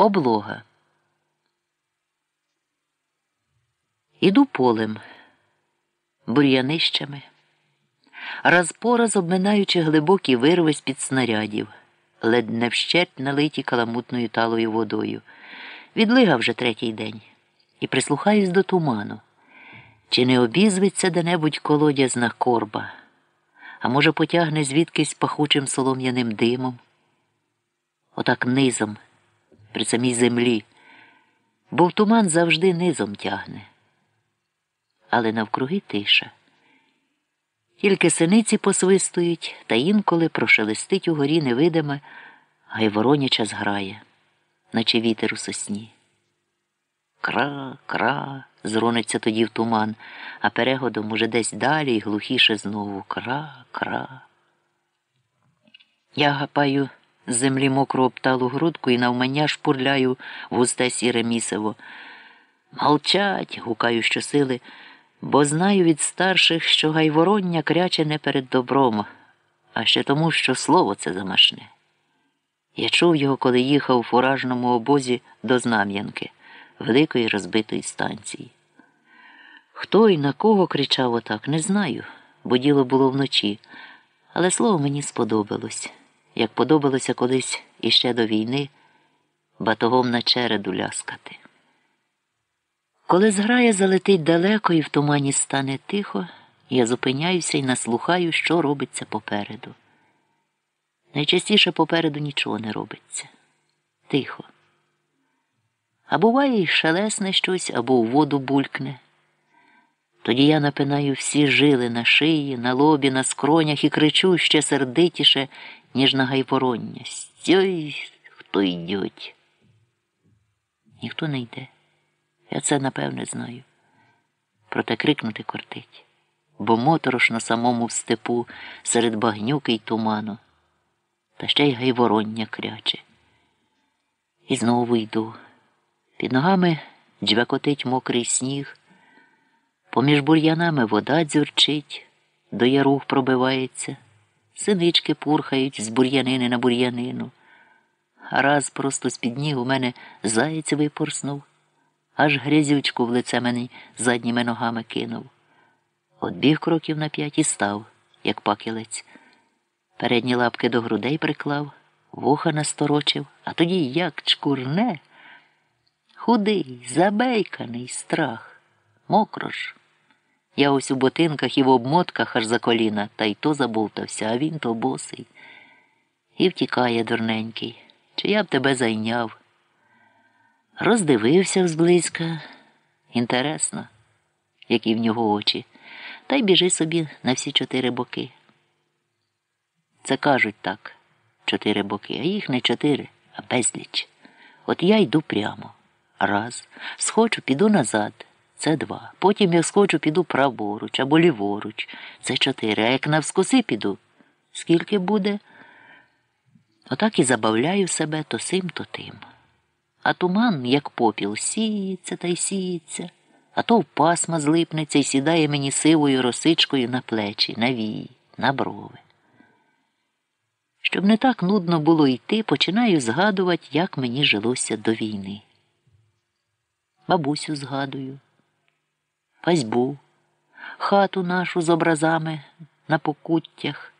Облога. Іду полем, бур'янищами, раз по раз обминаючи глибокі вирви з під снарядів, ледь не вщерть налиті каламутною талою водою. Відлига вже третій день і прислухаюсь до туману. Чи не обізветься де-небудь колодязна корба, а може, потягне звідкись пахучим солом'яним димом? Отак низом, при самій землі, бо в туман завжди низом тягне. Але навкруги тиша. Тільки синиці посвистують, та інколи прошелестить угорі невидиме, а й вороняча зграє, наче вітер у сосні. Кра, кра, зрониться тоді в туман, а перегодом уже десь далі й глухіше знову кра, кра. Я гапаю землі мокру обталу грудку і навмання шпурляю в густе сіре місиво. Молчать, гукаю щосили, бо знаю від старших, що гайвороння кряче не перед добром, а ще тому, що слово це замашне. Я чув його, коли їхав у фуражному обозі до Знам'янки, великої розбитої станції. Хто і на кого кричав отак, не знаю, бо діло було вночі, але слово мені сподобалось як подобалося колись іще до війни батогом на череду ляскати. Коли зграя залетить далеко і в тумані стане тихо, я зупиняюся і наслухаю, що робиться попереду. Найчастіше попереду нічого не робиться. Тихо. А буває, і шелесне щось або у воду булькне. Тоді я напинаю всі жили на шиї, на лобі, на скронях і кричу ще сердитіше, ніж на гайвороння. Стьой, хто йдеть. Ніхто не йде. Я це напевне знаю. Проте крикнути кортить, бо моторошно самому в степу серед багнюки й туману, та ще й гайвороння кряче. І знову йду. Під ногами джвякотить мокрий сніг. Поміж бур'янами вода дзюрчить, до ярух пробивається, синички пурхають з бур'янини на бур'янину. А раз просто з-під ніг у мене заєць випорснув, аж грязючку в лице мені задніми ногами кинув. Отбіг кроків на п'ять і став, як пакілець. Передні лапки до грудей приклав, вуха насторочив, а тоді як чкурне. Худий, забейканий страх, мокро ж. Я ось у ботинках і в обмотках аж за коліна, та й то забовтався, а він то босий. І втікає дурненький. Чи я б тебе зайняв? Роздивився зблизька. Інтересно, які в нього очі, та й біжи собі на всі чотири боки. Це кажуть так, чотири боки, а їх не чотири, а безліч. От я йду прямо. Раз, схочу, піду назад. Це два. Потім як схочу, піду праворуч або ліворуч. Це чотири. А як навскоси піду, скільки буде? Отак і забавляю себе то сим, то тим. А туман, як попіл, сіється та й сіється, а то в пасма злипнеться і сідає мені сивою росичкою на плечі, на вії, на брови. Щоб не так нудно було йти, починаю згадувати, як мені жилося до війни. Бабусю згадую пасьбу, хату нашу з образами на покуттях.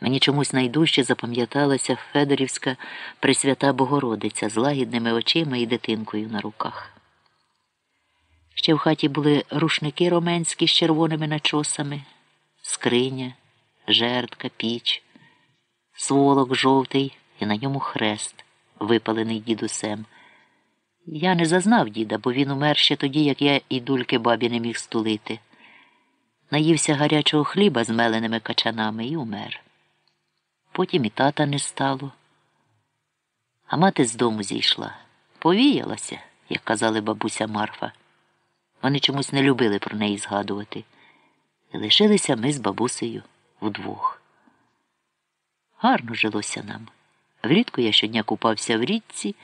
Мені чомусь найдужче запам'яталася Федорівська Пресвята Богородиця з лагідними очима і дитинкою на руках. Ще в хаті були рушники роменські з червоними начосами, скриня, жертка, піч, сволок жовтий і на ньому хрест, випалений дідусем. Я не зазнав діда, бо він умер ще тоді, як я і дульки бабі не міг стулити. Наївся гарячого хліба з меленими качанами і умер. Потім і тата не стало. А мати з дому зійшла, повіялася, як казали бабуся Марфа. Вони чомусь не любили про неї згадувати. І лишилися ми з бабусею вдвох. Гарно жилося нам. Влітку я щодня купався в річці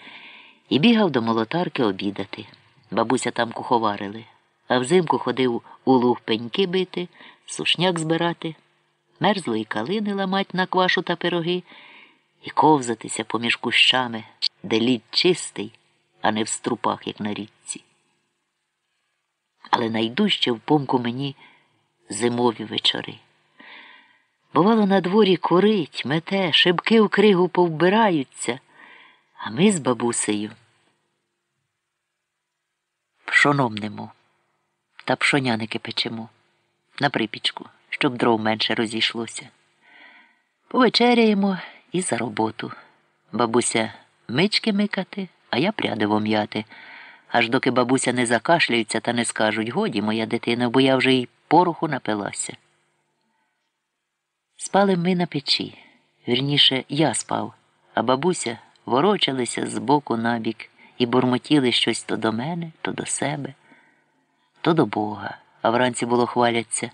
і бігав до молотарки обідати. Бабуся там куховарили, а взимку ходив у луг пеньки бити, сушняк збирати, мерзлої калини ламать на квашу та пироги і ковзатися поміж кущами, де лід чистий, а не в струпах, як на річці. Але найдужче в помку мені зимові вечори. Бувало, на дворі курить, мете, шибки в кригу повбираються, а ми з бабусею пшоном нему та пшоняники печемо на припічку, щоб дров менше розійшлося. Повечеряємо і за роботу. Бабуся мички микати, а я прядиво м'яти, аж доки бабуся не закашляються та не скажуть годі, моя дитина, бо я вже й пороху напилася. Спали ми на печі. Вірніше, я спав, а бабуся ворочалися з боку на бік і бурмотіли щось то до мене, то до себе, то до Бога, а вранці було хваляться.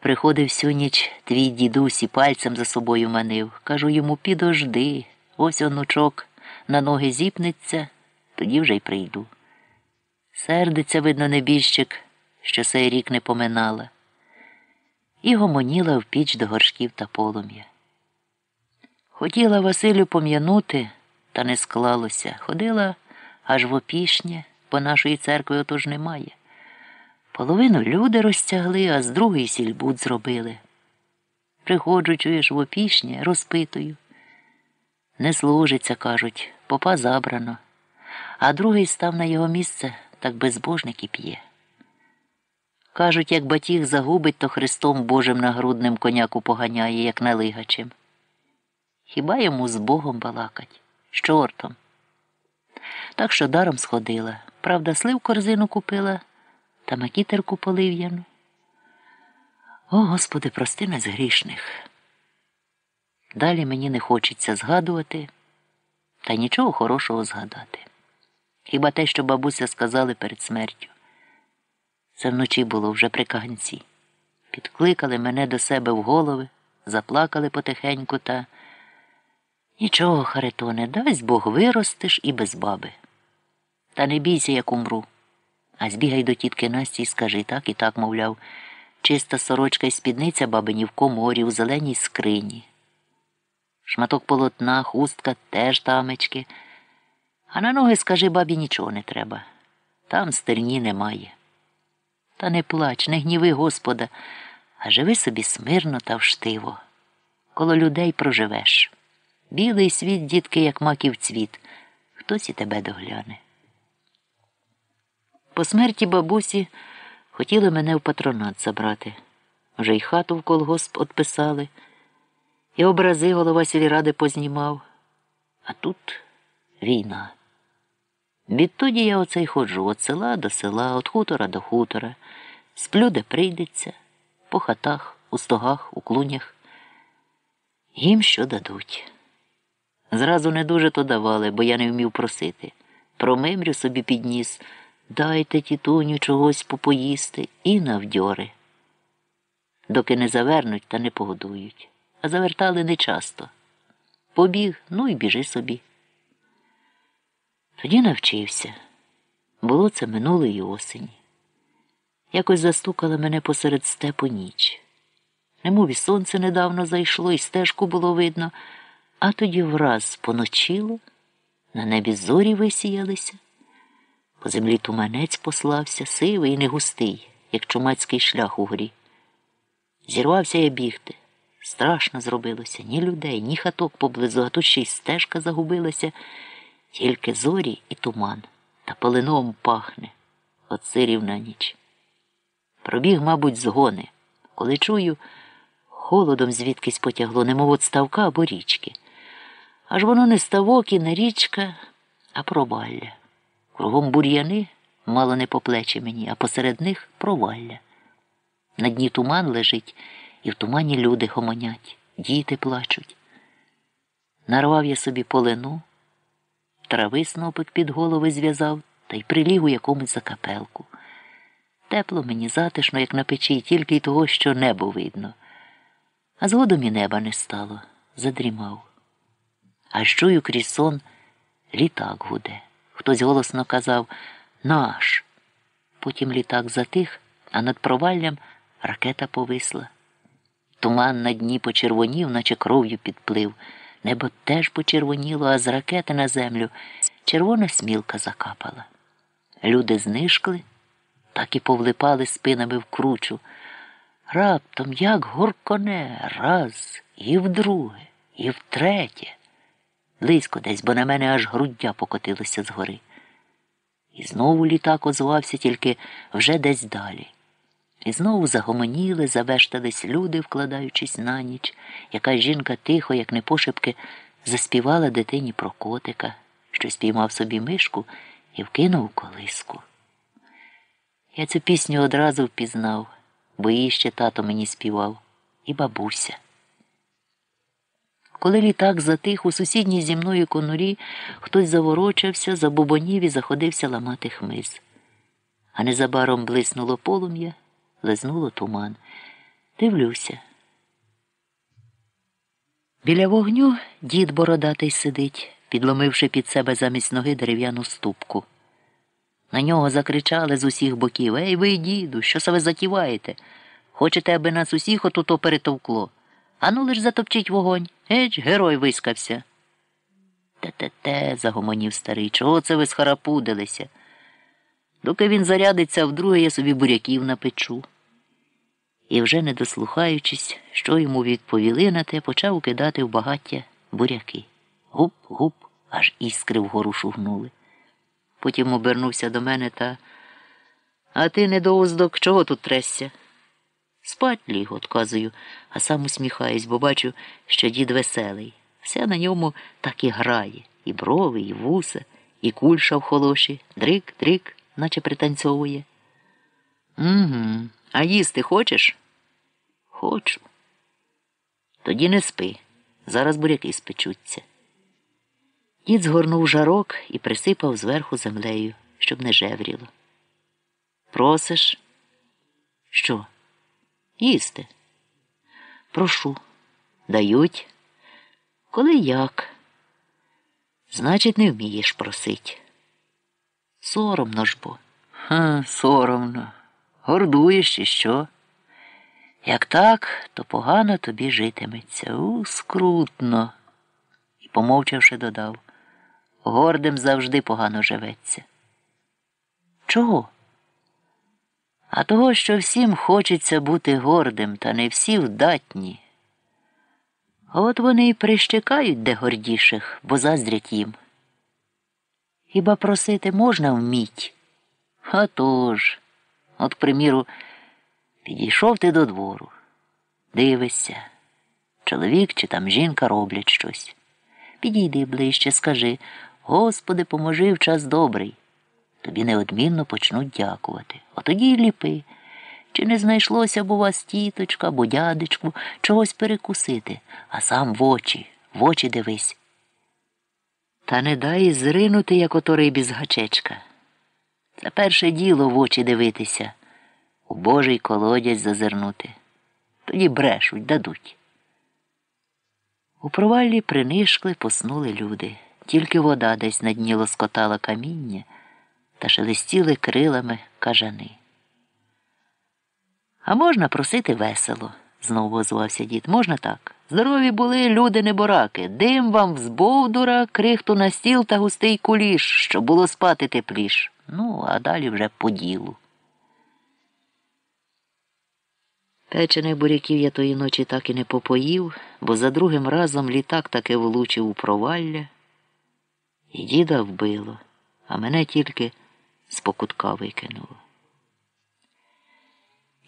Приходив всю ніч твій дідусь і пальцем за собою манив. Кажу йому підожди, ось онучок на ноги зіпнеться, тоді вже й прийду. Сердиться, видно, небіжчик, що сей рік не поминала, і гомоніла в піч до горшків та полум'я. Хотіла Василю пом'янути, та не склалося. Ходила аж в опішнє, бо нашої церкви отож немає. Половину люди розтягли, а з другої сільбуд зробили. Приходжу, чуєш, в опішнє, розпитую. Не служиться, кажуть, попа забрано, а другий став на його місце, так безбожник і п'є. Кажуть, як батіг загубить, то Христом Божим нагрудним коняку поганяє, як налигачем. Хіба йому з Богом балакать, з чортом? Так що даром сходила. Правда, слив корзину купила та макітерку полив'яну. О, Господи, прости нас грішних. Далі мені не хочеться згадувати та нічого хорошого згадати. Хіба те, що бабуся сказали перед смертю. Це вночі було вже при каганці. Підкликали мене до себе в голови, заплакали потихеньку та нічого, Харитоне, дасть Бог виростеш і без баби. Та не бійся, як умру. А збігай до тітки Насті і скажи так і так, мовляв, чиста сорочка і спідниця бабині в коморі, у зеленій скрині. Шматок полотна, хустка теж тамечки. А на ноги скажи бабі нічого не треба. Там стерні немає. Та не плач, не гніви Господа, а живи собі смирно та вштиво. Коло людей проживеш. Білий світ, дітки, як маків цвіт, хтось і тебе догляне. По смерті бабусі хотіли мене в патронат забрати. Вже й хату в колгосп отписали, і образи голова сільради познімав. А тут війна. Відтоді я оце й ходжу від села до села, від хутора до хутора, сплю, де прийдеться, по хатах, у стогах, у клунях. Їм що дадуть. Зразу не дуже то давали, бо я не вмів просити. Промимрю собі підніс. Дайте тітуню чогось попоїсти і навдьори. Доки не завернуть та не погодують, а завертали нечасто. Побіг, ну і біжи собі. Тоді навчився. Було це минулої осені. Якось застукала мене посеред степу ніч. Немов і сонце недавно зайшло, і стежку було видно, а тоді враз поночило, на небі зорі висіялися. По землі туманець послався, сивий і негустий, як чумацький шлях у горі. Зірвався я бігти. Страшно зробилося ні людей, ні хаток поблизу, а тут ще й стежка загубилася, тільки зорі і туман, та полином пахне, от сирів на ніч. Пробіг, мабуть, згони, коли чую, холодом звідкись потягло, немов от ставка або річки. Аж воно не ставок і не річка, а провалля. Кругом бур'яни мало не по плечі мені, а посеред них провалля. На дні туман лежить, і в тумані люди гомонять, діти плачуть. Нарвав я собі полину, трави снопик під голови зв'язав та й приліг у якомусь закапелку. Тепло мені затишно, як на печі, тільки й того, що небо видно. А згодом і неба не стало, задрімав. А чую крізь сон літак гуде. Хтось голосно казав Наш. Потім літак затих, а над проваллям ракета повисла. Туман на дні почервонів, наче кров'ю підплив. Небо теж почервоніло, а з ракети на землю червона смілка закапала. Люди знишкли, так і повлипали спинами в кручу. Раптом, як гурконе, раз, і вдруге, і втретє. Близько десь, бо на мене аж груддя покотилося згори. І знову літак озвався тільки вже десь далі. І знову загомоніли, завештались люди, вкладаючись на ніч. Яка жінка тихо, як не пошепки, заспівала дитині про котика, що спіймав собі мишку і вкинув колиску. Я цю пісню одразу впізнав, бо її ще тато мені співав, і бабуся. Коли літак затих у сусідній зі мною конурі, хтось заворочався, забубонів і заходився ламати хмиз. А незабаром блиснуло полум'я, лизнуло туман. Дивлюся. Біля вогню дід бородатий сидить, підломивши під себе замість ноги дерев'яну ступку. На нього закричали з усіх боків Ей ви, діду, що ви затіваєте? Хочете, аби нас усіх отуто перетовкло? Ану лиш затопчіть вогонь. Еч, герой вискався. Те-те-те, загомонів старий, чого це ви схарапудилися? Доки він зарядиться, вдруге я собі буряків напечу. І вже не дослухаючись, що йому відповіли на те, почав кидати в багаття буряки. Гуп-гуп, аж іскри вгору шугнули. Потім обернувся до мене та. А ти, недоуздок, чого тут тресся? Спать ліг, отказую, а сам усміхаюсь, бо бачу, що дід веселий. Все на ньому так і грає, і брови, і вуса, і кульша в холоші, дрик, дрик, наче пританцьовує. Угу. А їсти хочеш? Хочу. Тоді не спи. Зараз буряки спечуться. Дід згорнув жарок і присипав зверху землею, щоб не жевріло. Просиш? Що? Їсти. Прошу. Дають. Коли як? Значить, не вмієш просить. Соромно ж бо. Ха, соромно. Гордуєш чи що? Як так, то погано тобі житиметься. У, скрутно. І, помовчавши, додав. Гордим завжди погано живеться. Чого? А того, що всім хочеться бути гордим, та не всі вдатні. От вони й прищекають де гордіших, бо заздрять їм. Хіба просити можна вміть? А тож, от, приміру, підійшов ти до двору, дивишся, чоловік чи там жінка роблять щось. Підійди ближче, скажи Господи, поможи в час добрий. Тобі неодмінно почнуть дякувати. Отоді й ліпи. Чи не знайшлося б у вас тіточка або дядечку чогось перекусити, а сам в очі, в очі дивись. Та не дай зринути, як ото рибі з гачечка. Це перше діло в очі дивитися, у божий колодязь зазирнути. Тоді брешуть, дадуть. У проваллі принишкли, поснули люди. Тільки вода десь на дні лоскотала каміння та шелестіли крилами кажани. А можна просити весело, знову озвався дід. Можна так. Здорові були люди небораки, дим вам з бовдура, крихту на стіл та густий куліш, щоб було спати тепліш. Ну, а далі вже по ділу. Печених буряків я тої ночі так і не попоїв, бо за другим разом літак таки влучив у провалля. І діда вбило, а мене тільки з покутка викинуло.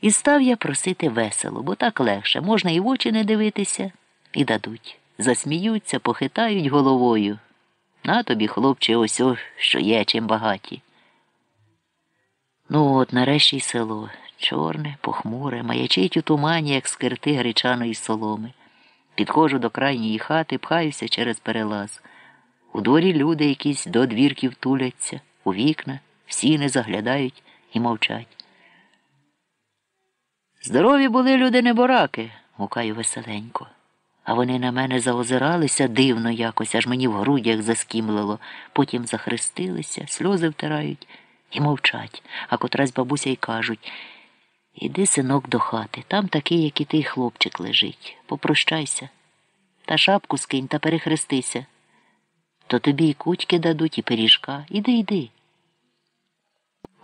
І став я просити весело, бо так легше можна і в очі не дивитися, і дадуть. Засміються, похитають головою. На тобі, хлопче, ось о, що є, чим багаті. Ну, от нарешті й село чорне, похмуре, маячить у тумані, як скирти гречаної соломи. Підходжу до крайньої хати, пхаюся через перелаз. У дворі люди якісь до двірків туляться, у вікна, всі не заглядають і мовчать. Здорові були люди небораки, гукаю веселенько. А вони на мене заозиралися дивно якось, аж мені в грудях заскімлило, потім захрестилися, сльози втирають і мовчать, а котрась бабуся й кажуть Іди, синок, до хати, там такий, як і ти хлопчик лежить. Попрощайся. Та шапку скинь та перехрестися. То тобі й кутьки дадуть, і пиріжка. Іди, йди.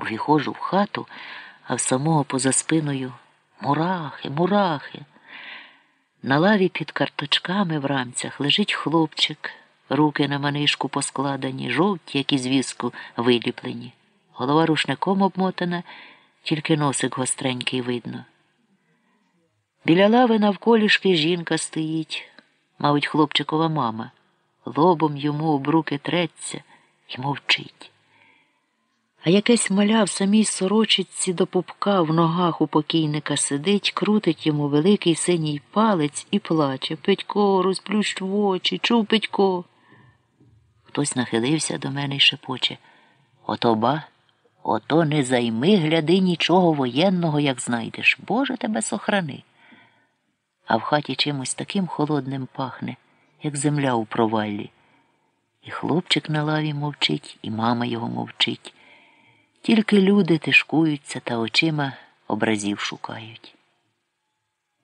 Виходжу в хату, а в самого поза спиною мурахи, мурахи. На лаві під карточками в рамцях лежить хлопчик, руки на манишку поскладені, жовті, як із віску, виліплені. Голова рушником обмотана, тільки носик гостренький видно. Біля лави навколішки жінка стоїть, мабуть, хлопчикова мама. Лобом йому об руки треться і мовчить. А якесь маля в самій сорочиці до пупка в ногах у покійника сидить, крутить йому великий синій палець і плаче. Петько, розплющ в очі, чув Петько. Хтось нахилився до мене й шепоче. Ото ба, ото не займи, гляди нічого воєнного, як знайдеш. Боже тебе сохрани. А в хаті чимось таким холодним пахне, як земля у проваллі. І хлопчик на лаві мовчить, і мама його мовчить. Тільки люди тишкуються та очима образів шукають.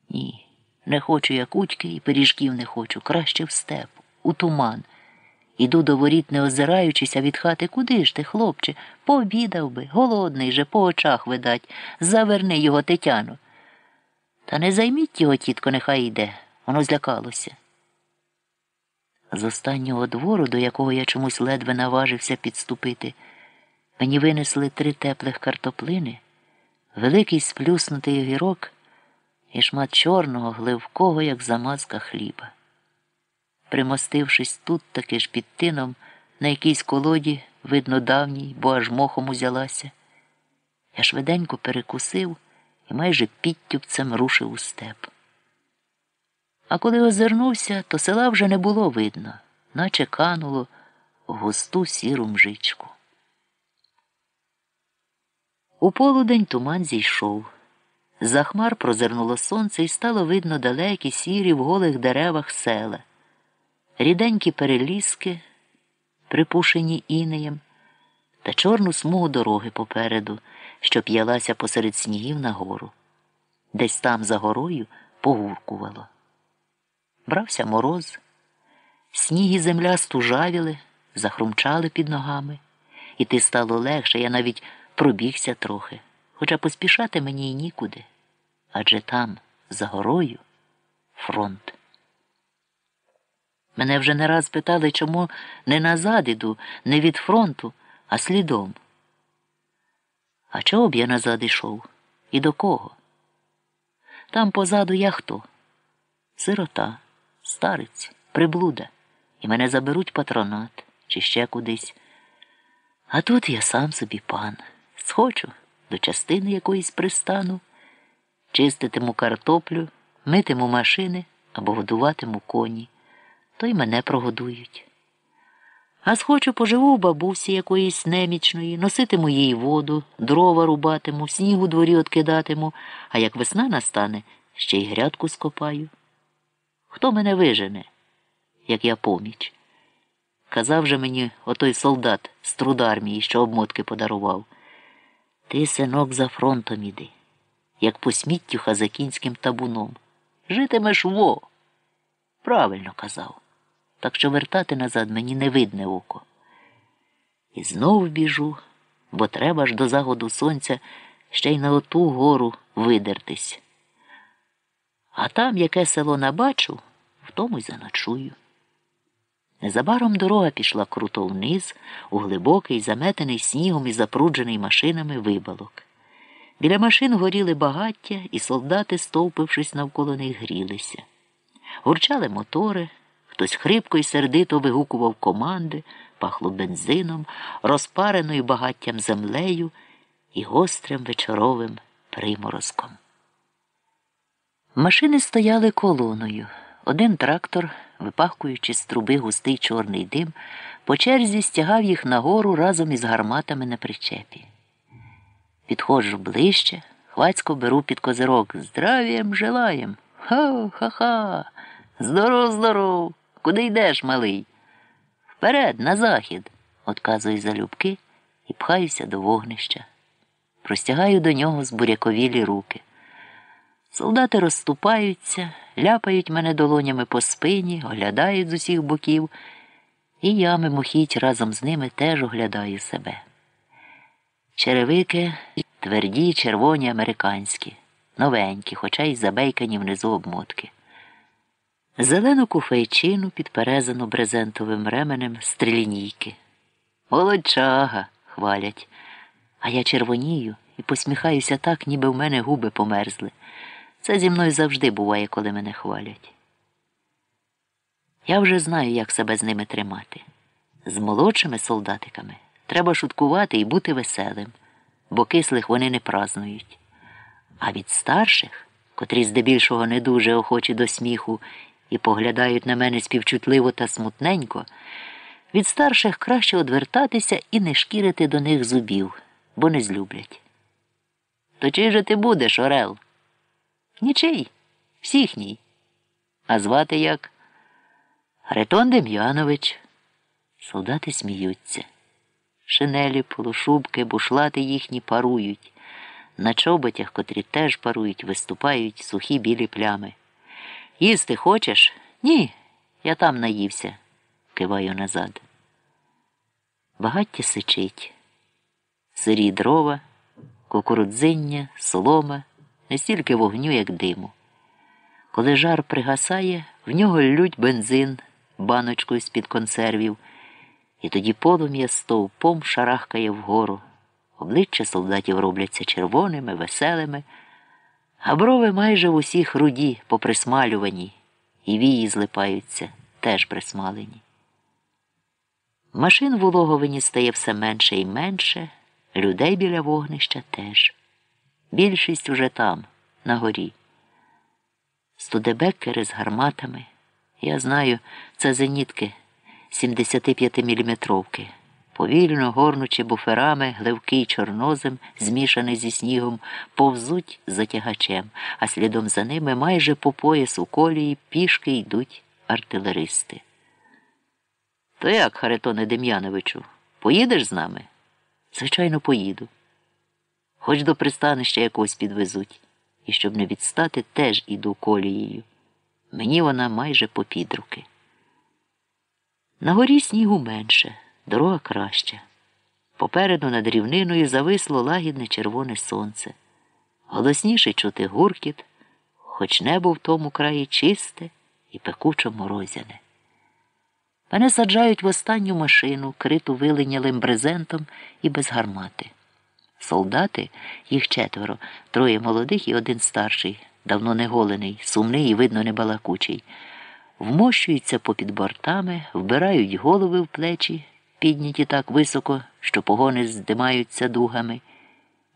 Ні, не хочу я кутьки і пиріжків не хочу, краще в степ, у туман. Іду до воріт, не озираючися від хати, куди ж ти, хлопче, пообідав би, голодний же, по очах видать, заверни його Тетяну. Та не займіть його, тітко, нехай йде, воно злякалося. З останнього двору, до якого я чомусь ледве наважився підступити, мені винесли три теплих картоплини, великий сплюснутий огірок і шмат чорного, гливкого, як замазка хліба. Примостившись тут таки ж під тином, на якійсь колоді, видно, давній, бо аж мохом узялася, я швиденько перекусив і майже підтюпцем рушив у степ. А коли озирнувся, то села вже не було видно, наче кануло в густу сіру мжичку. У полудень туман зійшов. За хмар прозирнуло сонце і стало видно далекі сірі в голих деревах села, ріденькі переліски, припушені інеєм, та чорну смугу дороги попереду, що п'ялася посеред снігів нагору. Десь там за горою погуркувало. Брався мороз, сніг і земля стужавіли, захрумчали під ногами, і ти стало легше, я навіть пробігся трохи, хоча поспішати мені й нікуди. Адже там, за горою, фронт. Мене вже не раз питали, чому не назад іду, не від фронту, а слідом. А чого б я назад ішов? І до кого? Там позаду я хто? Сирота, старець, приблуда, і мене заберуть патронат чи ще кудись. А тут я сам собі пан. Схочу до частини якоїсь пристану, чиститиму картоплю, митиму машини або годуватиму коні, то й мене прогодують. А схочу поживу у бабусі якоїсь немічної, носитиму їй воду, дрова рубатиму, сніг у дворі откидатиму, а як весна настане, ще й грядку скопаю. Хто мене вижене, як я поміч? Казав же мені отой солдат з трудармії, що обмотки подарував. Ти, синок, за фронтом іди, як по сміттю хазакінським табуном. Житимеш во. Правильно казав. Так що вертати назад мені не видне око. І знов біжу, бо треба ж до заходу сонця ще й на оту гору видертись. А там, яке село набачу, в тому й заночую. Незабаром дорога пішла круто вниз, у глибокий, заметений снігом і запруджений машинами вибалок. Біля машин горіли багаття, і солдати, стовпившись навколо них, грілися. Гурчали мотори, хтось хрипко і сердито вигукував команди, пахло бензином, розпареною багаттям землею і гострим вечоровим приморозком. Машини стояли колоною. Один трактор, випахкуючи з труби густий чорний дим, по черзі стягав їх нагору разом із гарматами на причепі. Підходжу ближче, хвацько беру під козирок. Здравієм желаєм. Ха-ха-ха. Здоров, здоров. Куди йдеш, малий? Вперед, на захід, отказую залюбки і пхаюся до вогнища. Простягаю до нього збуряковілі руки. Солдати розступаються, ляпають мене долонями по спині, оглядають з усіх боків, і я мимохідь разом з ними теж оглядаю себе. Черевики тверді, червоні американські, новенькі, хоча й забейкані внизу обмотки. Зелену куфейчину підперезану брезентовим ременем стрілінійки. Молодчага, хвалять. А я червонію і посміхаюся так, ніби в мене губи померзли. Це зі мною завжди буває, коли мене хвалять. Я вже знаю, як себе з ними тримати. З молодшими солдатиками треба шуткувати і бути веселим, бо кислих вони не празнують. А від старших, котрі здебільшого не дуже охочі до сміху і поглядають на мене співчутливо та смутненько, від старших краще одвертатися і не шкірити до них зубів, бо не злюблять. То чий же ти будеш, Орел? Нічий, всіхній. А звати як? Гретон Дем'янович. Солдати сміються. Шинелі, полушубки, бушлати їхні парують. На чоботях, котрі теж парують, виступають сухі білі плями. Їсти хочеш? Ні, я там наївся, киваю назад. Багаття сичить. Сирі дрова, кукурудзиння, солома, не стільки вогню, як диму. Коли жар пригасає, в нього лють бензин баночкою з-під консервів, і тоді полум'я стовпом шарахкає вгору. Обличчя солдатів робляться червоними, веселими, а брови майже в усіх руді, поприсмалювані, і вії злипаються, теж присмалені. Машин в Улоговині стає все менше і менше, людей біля вогнища теж. Більшість уже там, на горі. Студебеккери з гарматами. Я знаю, це зенітки 75-мм. Повільно, горнучи буферами, гливкий чорнозем, змішаний зі снігом, повзуть за тягачем, а слідом за ними майже по пояс у колії пішки йдуть артилеристи. То як, Харитоне Дем'яновичу, поїдеш з нами? Звичайно, поїду. Хоч до пристанища якогось підвезуть, і щоб не відстати, теж іду колією. Мені вона майже попід руки. На горі снігу менше, дорога краща. Попереду над рівниною зависло лагідне червоне сонце. Голосніше чути гуркіт, хоч небо в тому краї чисте і пекучо морозяне. Мене саджають в останню машину, криту вилинялим брезентом і без гармати. Солдати, їх четверо, троє молодих і один старший, давно не голений, сумний і, видно, небалакучий. Вмощуються попід бортами, вбирають голови в плечі, підняті так високо, що погони здимаються дугами,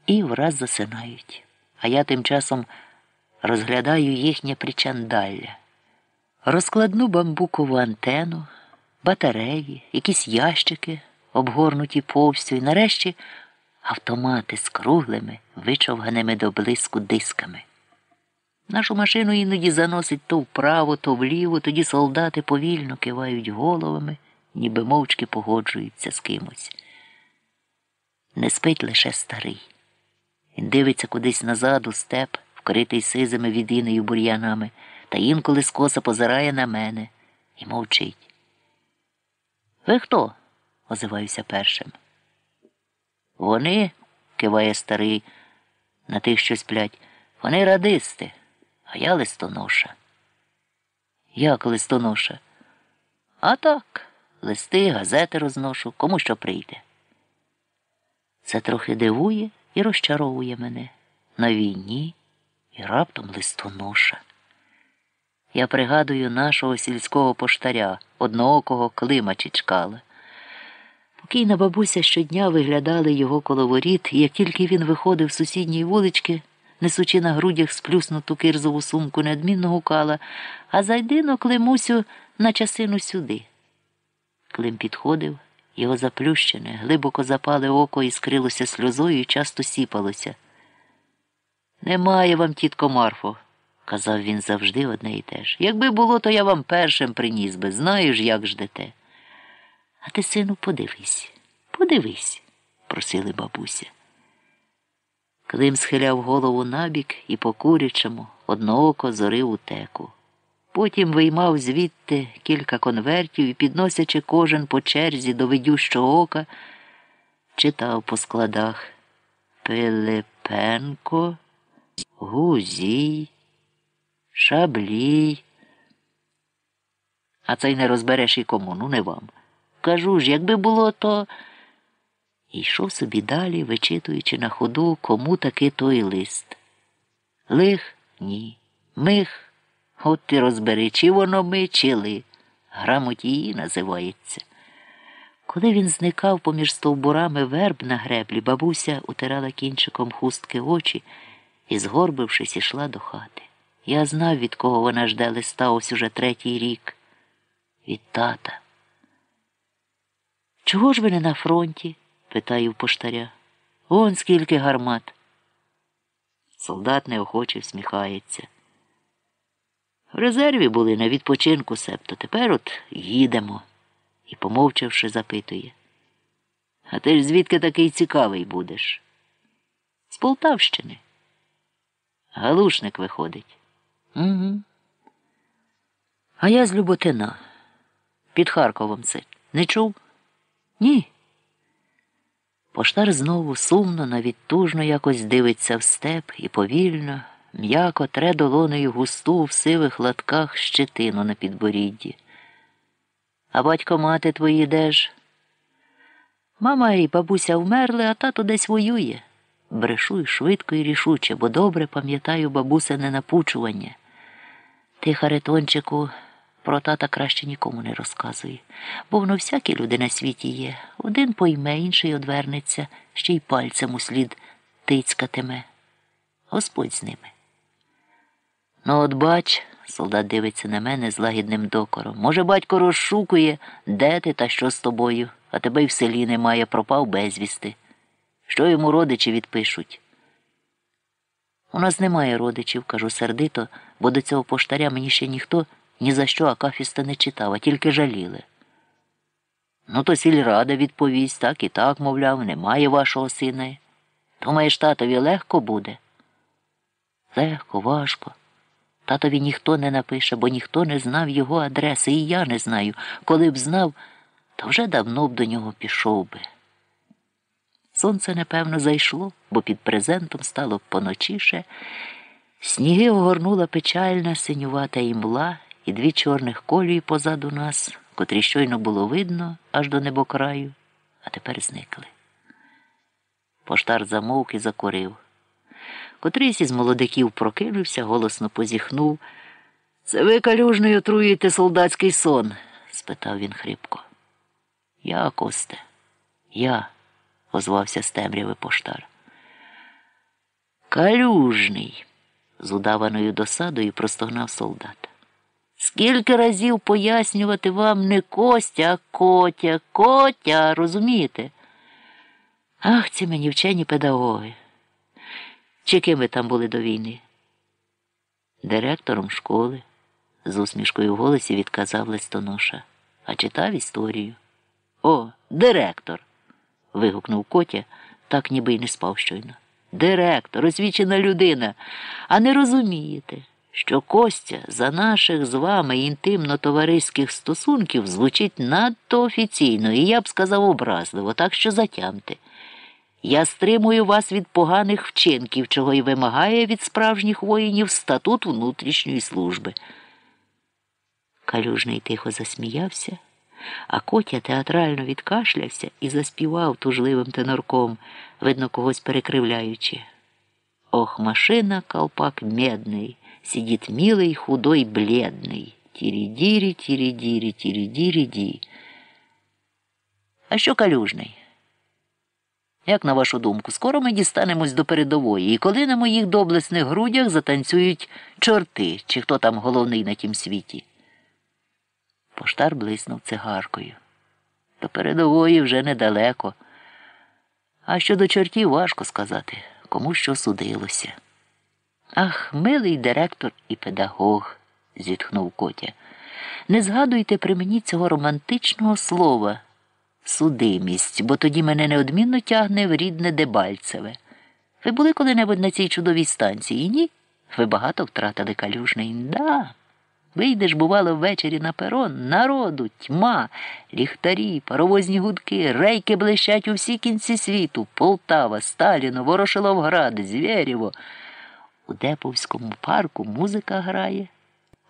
і враз засинають. А я тим часом розглядаю їхнє причандалля, розкладну бамбукову антену, батареї, якісь ящики, обгорнуті повстю, і нарешті автомати з круглими, вичовганими до блиску дисками. Нашу машину іноді заносить то вправо, то вліво, тоді солдати повільно кивають головами, ніби мовчки погоджуються з кимось. Не спить лише старий. Він дивиться кудись назад у степ, вкритий сизими відінею бур'янами, та інколи скоса позирає на мене і мовчить. Ви хто? озиваюся першим. Вони, киває старий, на тих, що сплять, вони радисти, а я листоноша. Як листоноша? А так, листи, газети розношу, кому що прийде. Це трохи дивує і розчаровує мене на війні і раптом листоноша. Я пригадую нашого сільського поштаря, одноокого Клима Чичкала. Покійна бабуся щодня виглядали його коло воріт, і як тільки він виходив з сусідньої вулички, несучи на грудях сплюснуту кирзову сумку, неодмінно гукала, а зайди но Климусю на часину сюди. Клим підходив, його заплющене, глибоко запале око іскрилося сльозою і часто сіпалося. Немає вам, тітко Марфо, казав він завжди одне і те ж. Якби було, то я вам першим приніс би, знаю ж, як ждете. А ти, сину, подивись, подивись, просили бабуся. Клим схиляв голову набік і по курячому однооко зорив утеку. Потім виймав звідти кілька конвертів і, підносячи кожен по черзі до видющого ока, читав по складах Пилипенко, Гузій, Шаблій. А це й не розбереш і кому, ну не вам. Кажу ж, якби було, то. І йшов собі далі, вичитуючи на ходу, кому таки той лист. Лих ні. Мих. От ти розбери, чи воно ми, чи ли. Грамотії називається. Коли він зникав поміж стовбурами верб на греблі, бабуся утирала кінчиком хустки очі і, згорбившись, ішла до хати. Я знав, від кого вона жде листа ось уже третій рік. Від тата. Чого ж ви не на фронті? питаю в поштаря. Он скільки гармат. Солдат неохоче всміхається. В резерві були на відпочинку септо. Тепер от їдемо. І, помовчавши, запитує. А ти ж звідки такий цікавий будеш? З Полтавщини. Галушник виходить. Угу. А я з Люботина. Під Харковом це. Не чув? Ні. Поштар знову сумно, навіть тужно якось дивиться в степ і повільно, м'яко тре долонею густу в сивих латках щетину на підборідді. А батько мати твої де ж? Мама і бабуся вмерли, а тато десь воює. Брешу й швидко і рішуче, бо добре пам'ятаю бабусине напучування. Ти, Харитончику, про тата краще нікому не розказуй, бо воно всякі люди на світі є. Один пойме, інший одвернеться, ще й пальцем услід тицькатиме. Господь з ними. Ну, от бач, солдат дивиться на мене з лагідним докором. Може, батько розшукує, де ти та що з тобою, а тебе й в селі немає, пропав безвісти. Що йому родичі відпишуть? У нас немає родичів, кажу сердито, бо до цього поштаря мені ще ніхто ні за що Акафіста не читав, а тільки жаліли. Ну, то сільрада відповість, так і так, мовляв, немає вашого сина. Думаєш, татові легко буде? Легко, важко. Татові ніхто не напише, бо ніхто не знав його адреси, і я не знаю. Коли б знав, то вже давно б до нього пішов би. Сонце, напевно, зайшло, бо під презентом стало поночіше. Сніги огорнула печальна синювата імла і дві чорних колії позаду нас, котрі щойно було видно аж до небокраю, а тепер зникли. Поштар замовк і закурив. Котрийсь із молодиків прокинувся, голосно позіхнув. Це ви калюжною отруюєте солдатський сон? спитав він хрипко. Я, Косте, я, озвався з темряви поштар. Калюжний, з удаваною досадою простогнав солдат. Скільки разів пояснювати вам не Костя, а Котя, Котя, розумієте? Ах, ці мені вчені педагоги. Чи ким ви там були до війни? Директором школи, з усмішкою в голосі відказав листоноша, а читав історію. О, директор. вигукнув Котя, так ніби й не спав щойно. Директор, освічена людина, а не розумієте, що Костя за наших з вами інтимно товариських стосунків звучить надто офіційно і я б сказав образливо, так що затямте. Я стримую вас від поганих вчинків, чого й вимагає від справжніх воїнів статут внутрішньої служби. Калюжний тихо засміявся, а Котя театрально відкашлявся і заспівав тужливим тенорком, видно, когось перекривляючи. Ох, машина, колпак медный, сидит милый, худой, бледный. Тірі-дірі, тірі-дірі, тірі-дірі-ді. А що Калюжний? Як на вашу думку, скоро ми дістанемось до передової, і коли на моїх доблесних грудях затанцюють чорти, чи хто там головний на тім світі? Поштар блиснув цигаркою. До передової вже недалеко. А щодо чортів важко сказати, кому що судилося. Ах, милий директор і педагог, зітхнув Котя. Не згадуйте при мені цього романтичного слова судимість, бо тоді мене неодмінно тягне в рідне Дебальцеве. Ви були коли-небудь на цій чудовій станції? Ні? Ви багато втратили калюжний. Да. Вийдеш, бувало, ввечері на перон, народу, тьма, ліхтарі, паровозні гудки, рейки блищать у всі кінці світу, Полтава, Сталіно, Ворошиловград, Звєрєво. У Деповському парку музика грає,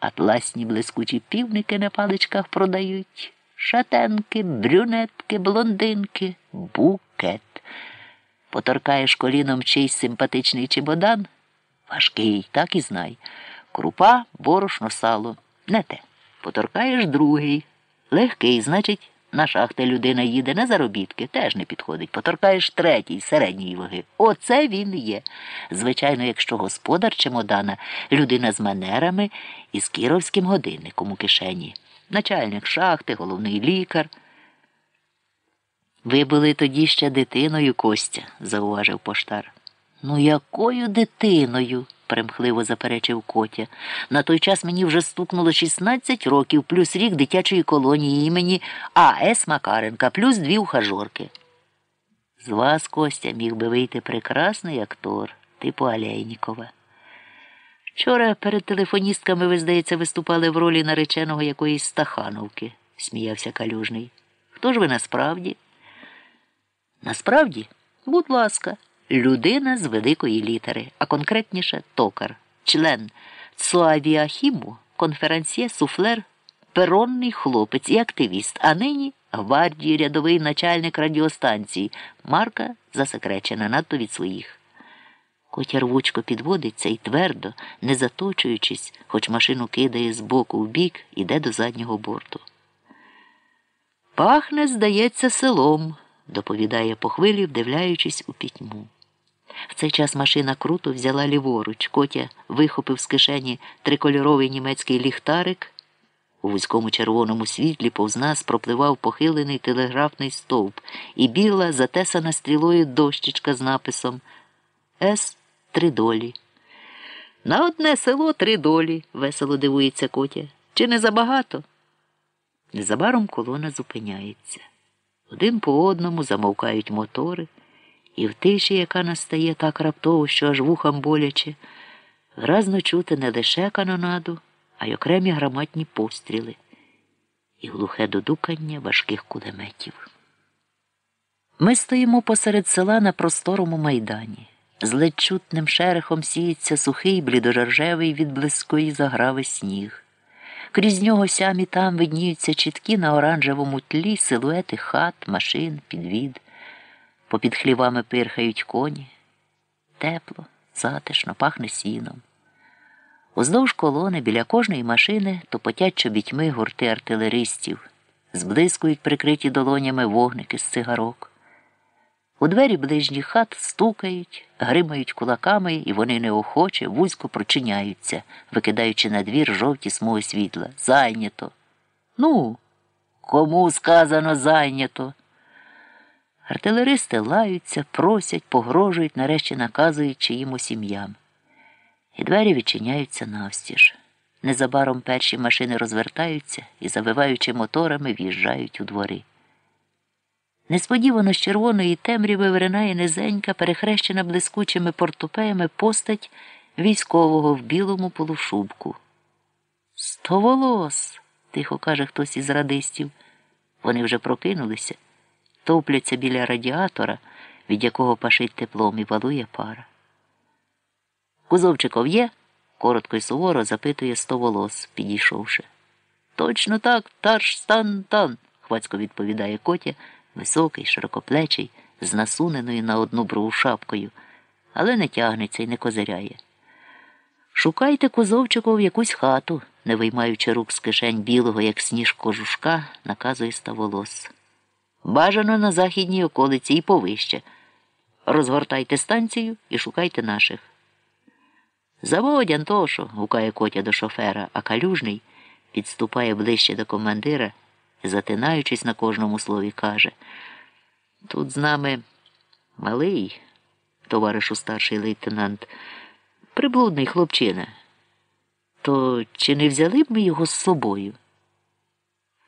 атласні блискучі півники на паличках продають, шатенки, брюнетки, блондинки, букет. Поторкаєш коліном чийсь симпатичний чебодан. Важкий, так і знай. Крупа, борошно, сало. Не те. Поторкаєш другий. Легкий, значить, на шахти людина їде на заробітки, теж не підходить. Поторкаєш третій, середньої ваги. Оце він є. Звичайно, якщо господар чемодана, людина з манерами і з кіровським годинником у кишені. Начальник шахти, головний лікар. Ви були тоді ще дитиною, Костя, зауважив поштар. Ну, якою дитиною? Примхливо заперечив Котя. На той час мені вже стукнуло 16 років, плюс рік дитячої колонії імені А.С. Макаренка, плюс дві ухажорки. З вас, Костя, міг би вийти прекрасний актор, типу Алейнікова. Вчора перед телефоністками, ви, здається, виступали в ролі нареченого якоїсь стахановки, сміявся калюжний. Хто ж ви насправді? Насправді, будь ласка, людина з великої літери, а конкретніше токар, член Цуавіахіму, конференціє, суфлер, перонний хлопець і активіст, а нині гвардії рядовий начальник радіостанції. Марка засекречена надто від своїх. Котя рвучко підводиться і твердо, не заточуючись, хоч машину кидає з боку в бік, іде до заднього борту. Пахне, здається, селом доповідає по хвилі, вдивляючись у пітьму. В цей час машина круто взяла ліворуч. Котя вихопив з кишені трикольоровий німецький ліхтарик. У вузькому червоному світлі повз нас пропливав похилений телеграфний стовп і біла, затесана стрілою дощечка з написом С три долі. На одне село три долі, весело дивується Котя. Чи не забагато? Незабаром колона зупиняється. Один по одному замовкають мотори, і в тиші, яка настає так раптово, що аж вухам боляче, вразно чути не лише канонаду, а й окремі громадні постріли і глухе додукання важких кулеметів. Ми стоїмо посеред села на просторому майдані. З ледь чутним шерехом сіється сухий блідожаржевий від близької заграви сніг. Крізь нього сям і там видніються чіткі на оранжевому тлі силуети хат, машин, підвід. Попід хлівами пирхають коні. Тепло, затишно, пахне сіном. Уздовж колони біля кожної машини топотять чобітьми гурти артилеристів, зблискують прикриті долонями вогники з цигарок. У двері ближніх хат стукають, гримають кулаками, і вони неохоче, вузько прочиняються, викидаючи на двір жовті смуги світла. Зайнято. Ну, кому сказано зайнято? Артилеристи лаються, просять, погрожують, нарешті наказують чиїм сім'ям. І двері відчиняються навстіж. Незабаром перші машини розвертаються і, завиваючи моторами, в'їжджають у двори. Несподівано з червоної темряви виринає низенька, перехрещена блискучими портупеями постать військового в білому полушубку. Сто волос, тихо каже хтось із радистів. Вони вже прокинулися, топляться біля радіатора, від якого пашить теплом і валує пара. Кузовчиков є? коротко й суворо запитує сто волос, підійшовши. Точно так, тарш стан тан, хвацько відповідає Котя високий, широкоплечий, з насуненою на одну брову шапкою, але не тягнеться і не козиряє. Шукайте козовчику в якусь хату, не виймаючи рук з кишень білого, як сніж кожушка, наказує ставолос. Бажано на західній околиці і повище. Розгортайте станцію і шукайте наших. Заводь, Антошо, гукає котя до шофера, а калюжний підступає ближче до командира затинаючись на кожному слові, каже Тут з нами малий, товаришу старший лейтенант, приблудний хлопчина. То чи не взяли б ми його з собою?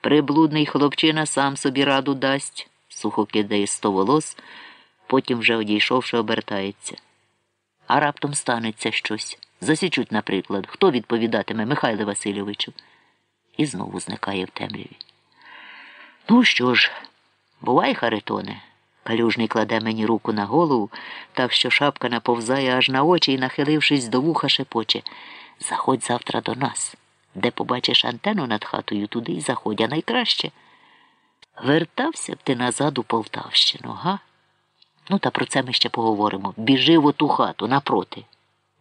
Приблудний хлопчина сам собі раду дасть, сухо кидає сто волос, потім вже одійшовши, обертається. А раптом станеться щось. Засічуть, наприклад, хто відповідатиме Михайле Васильовичу. І знову зникає в темряві. Ну що ж, бувай, Харитоне. Калюжний кладе мені руку на голову, так що шапка наповзає аж на очі і, нахилившись до вуха, шепоче. Заходь завтра до нас. Де побачиш антенну над хатою, туди й заходь, а найкраще. Вертався б ти назад у Полтавщину, га? Ну, та про це ми ще поговоримо. Біжи в оту хату напроти.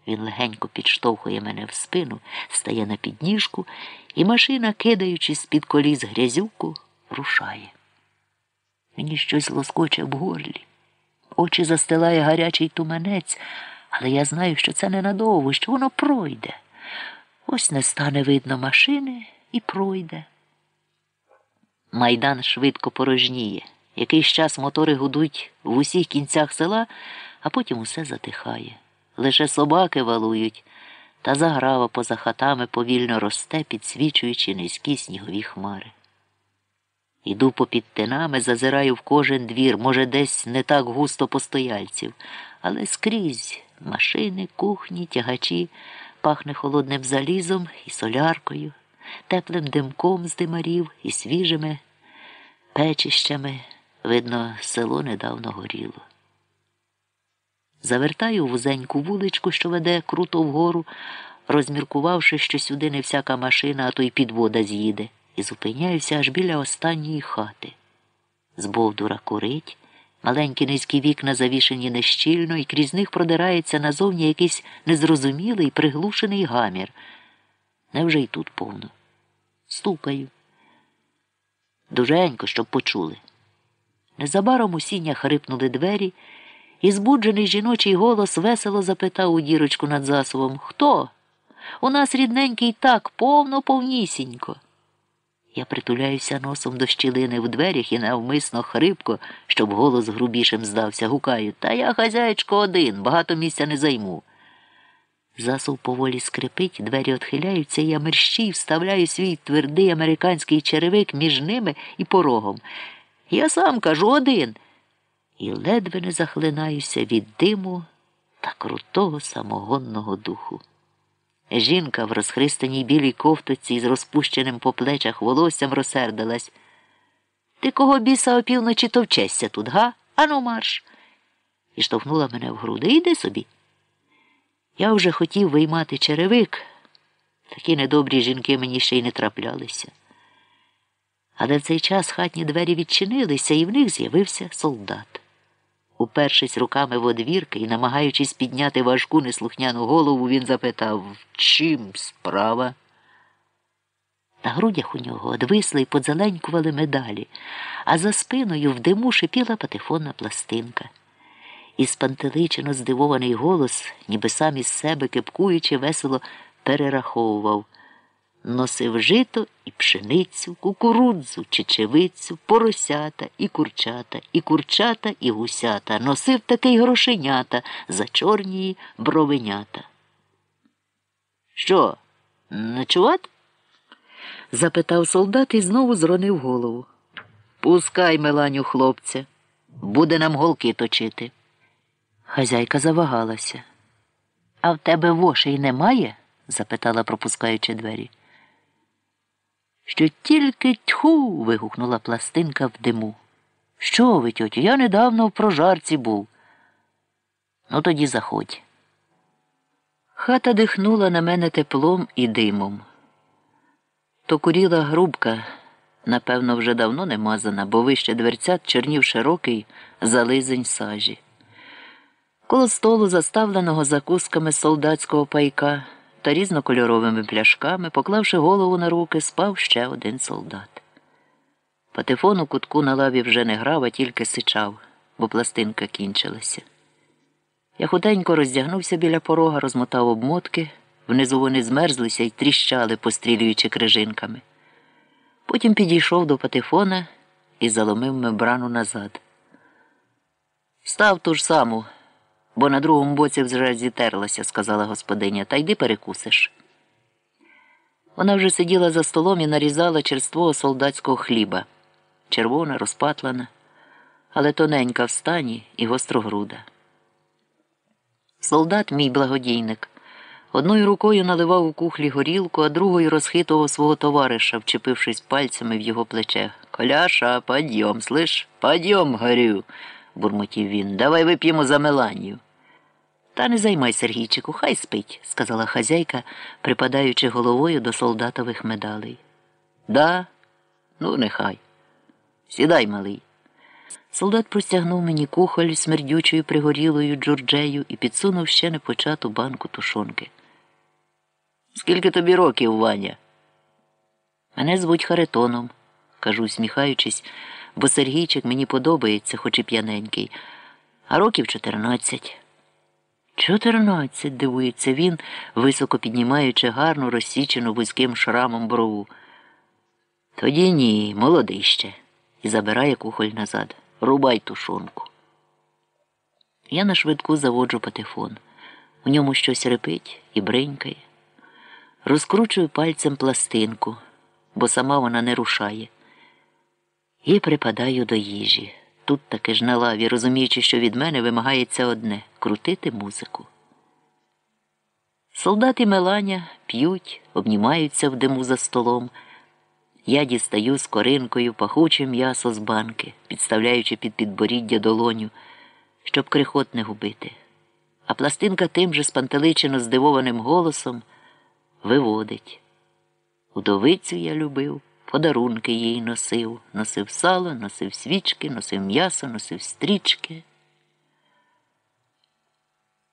Він легенько підштовхує мене в спину, стає на підніжку, і машина, кидаючись з-під коліс грязюку, рушає. Мені щось лоскоче в горлі. Очі застилає гарячий туманець, але я знаю, що це ненадовго, що воно пройде. Ось не стане видно машини і пройде. Майдан швидко порожніє. Якийсь час мотори гудуть в усіх кінцях села, а потім усе затихає. Лише собаки валують, та заграва поза хатами повільно росте, підсвічуючи низькі снігові хмари. Іду попід тинами, зазираю в кожен двір, може, десь не так густо постояльців, але скрізь машини, кухні, тягачі, пахне холодним залізом і соляркою, теплим димком з димарів і свіжими печищами. Видно, село недавно горіло. Завертаю вузеньку вуличку, що веде круто вгору, розміркувавши, що сюди не всяка машина, а то й підвода з'їде, і зупиняюся аж біля останньої хати. З бовдура курить, маленькі низькі вікна завішені нещільно, і крізь них продирається назовні якийсь незрозумілий, приглушений гамір. Невже й тут повно? Стукаю. Дуженько, щоб почули. Незабаром у сінях хрипнули двері, і збуджений жіночий голос весело запитав у дірочку над засувом Хто? У нас рідненький так повно повнісінько. Я притуляюся носом до щілини в дверях і навмисно хрипко, щоб голос грубішим здався, гукаю Та я, хазяєчко, один, багато місця не займу. Засув поволі скрипить, двері отхиляються, і я мерщій вставляю свій твердий американський черевик між ними і порогом. Я сам кажу один. І ледве не захлинаюся від диму та крутого самогонного духу. Жінка в розхристаній білій ковтоці з розпущеним по плечах волоссям розсердилась. Ти кого біса опівночі товчешся тут, га? Ану марш. І штовхнула мене в груди. Іди собі. Я вже хотів виймати черевик. Такі недобрі жінки мені ще й не траплялися. Але в цей час хатні двері відчинилися, і в них з'явився солдат. Упершись руками в одвірки і намагаючись підняти важку неслухняну голову, він запитав чим справа? На грудях у нього одвисли й подзеленькували медалі, а за спиною в диму шипіла патефонна пластинка. І спантеличено здивований голос, ніби сам із себе кипкуючи, весело перераховував носив жито і пшеницю, кукурудзу, чечевицю, поросята і курчата, і курчата, і гусята. Носив такий грошенята за чорні бровенята. Що, ночувати? запитав солдат і знову зронив голову. Пускай, Меланю, хлопця, буде нам голки точити. Хазяйка завагалася. А в тебе вошей немає? запитала, пропускаючи двері що тільки тьху. вигукнула пластинка в диму. Що ви, тьотю, я недавно в прожарці був. Ну, тоді заходь. Хата дихнула на мене теплом і димом. То куріла грубка, напевно, вже давно не мазана, бо вище дверцят чернів широкий зализень сажі. Коло столу, заставленого закусками солдатського пайка та різнокольоровими пляшками, поклавши голову на руки, спав ще один солдат. Патефон у кутку на лаві вже не грав, а тільки сичав, бо пластинка кінчилася. Я худенько роздягнувся біля порога, розмотав обмотки, внизу вони змерзлися і тріщали, пострілюючи крижинками. Потім підійшов до патефона і заломив мембрану назад. Став ту ж саму бо на другому боці вже зітерлася, сказала господиня, та йди перекусиш. Вона вже сиділа за столом і нарізала черствого солдатського хліба, червона, розпатлана, але тоненька в стані і гострогруда. Солдат мій благодійник. Одною рукою наливав у кухлі горілку, а другою розхитував свого товариша, вчепившись пальцями в його плече. Коляша, подйом, слиш, подйом, горю, бурмотів він. Давай вип'ємо за Меланію. Та не займай, Сергійчику, хай спить, сказала хазяйка, припадаючи головою до солдатових медалей. Да? Ну, нехай. Сідай, малий. Солдат простягнув мені кухоль смердючою пригорілою джурджею і підсунув ще не почату банку тушонки. Скільки тобі років, Ваня? Мене звуть Харитоном, кажу, усміхаючись, бо Сергійчик мені подобається, хоч і п'яненький, а років чотирнадцять. Чотирнадцять, дивується він, високо піднімаючи гарну розсічену вузьким шрамом брову. Тоді ні, молодий ще, і забирає кухоль назад. Рубай тушонку. Я на швидку заводжу патефон. У ньому щось репить і бринькає. Розкручую пальцем пластинку, бо сама вона не рушає. І припадаю до їжі. Тут таки ж на лаві, розуміючи, що від мене вимагається одне крутити музику. Солдати Меланя п'ють, обнімаються в диму за столом. Я дістаю з коринкою пахуче м'ясо з банки, підставляючи під підборіддя долоню, щоб крихот не губити. А пластинка тим же спантеличено здивованим голосом виводить. Удовицю я любив, подарунки їй носив, носив сало, носив свічки, носив м'ясо, носив стрічки.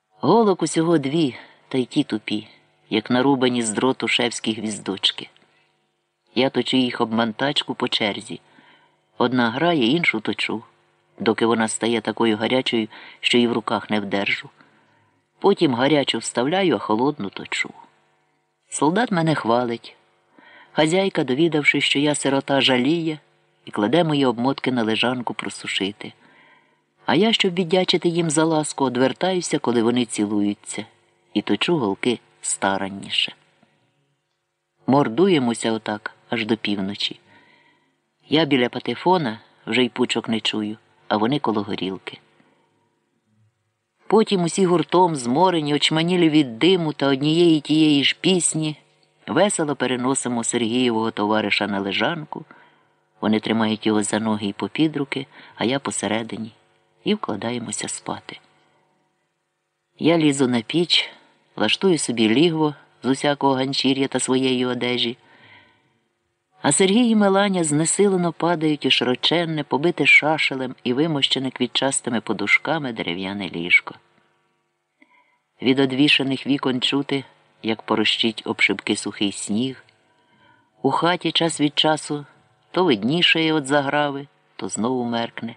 Голок усього дві, та й ті тупі, як нарубані з дроту шевські гвіздочки. Я точу їх обмантачку по черзі. Одна грає, іншу точу, доки вона стає такою гарячою, що її в руках не вдержу. Потім гарячу вставляю, а холодну точу. Солдат мене хвалить. Хазяйка, довідавши, що я сирота жаліє, і кладе мої обмотки на лежанку просушити. А я, щоб віддячити їм за ласку, одвертаюся, коли вони цілуються, і точу голки старанніше. Мордуємося отак аж до півночі. Я біля патефона вже й пучок не чую, а вони коло горілки. Потім усі гуртом, зморені, очманілі від диму та однієї тієї ж пісні, весело переносимо Сергієвого товариша на лежанку. Вони тримають його за ноги і попід руки, а я посередині, і вкладаємося спати. Я лізу на піч, влаштую собі лігво з усякого ганчір'я та своєї одежі. А Сергій і Меланя знесилено падають у широченне, побите шашелем і вимощене квітчастими подушками дерев'яне ліжко. Від одвішаних вікон чути, як порощить обшибки сухий сніг. У хаті час від часу то виднішає от заграви, то знову меркне.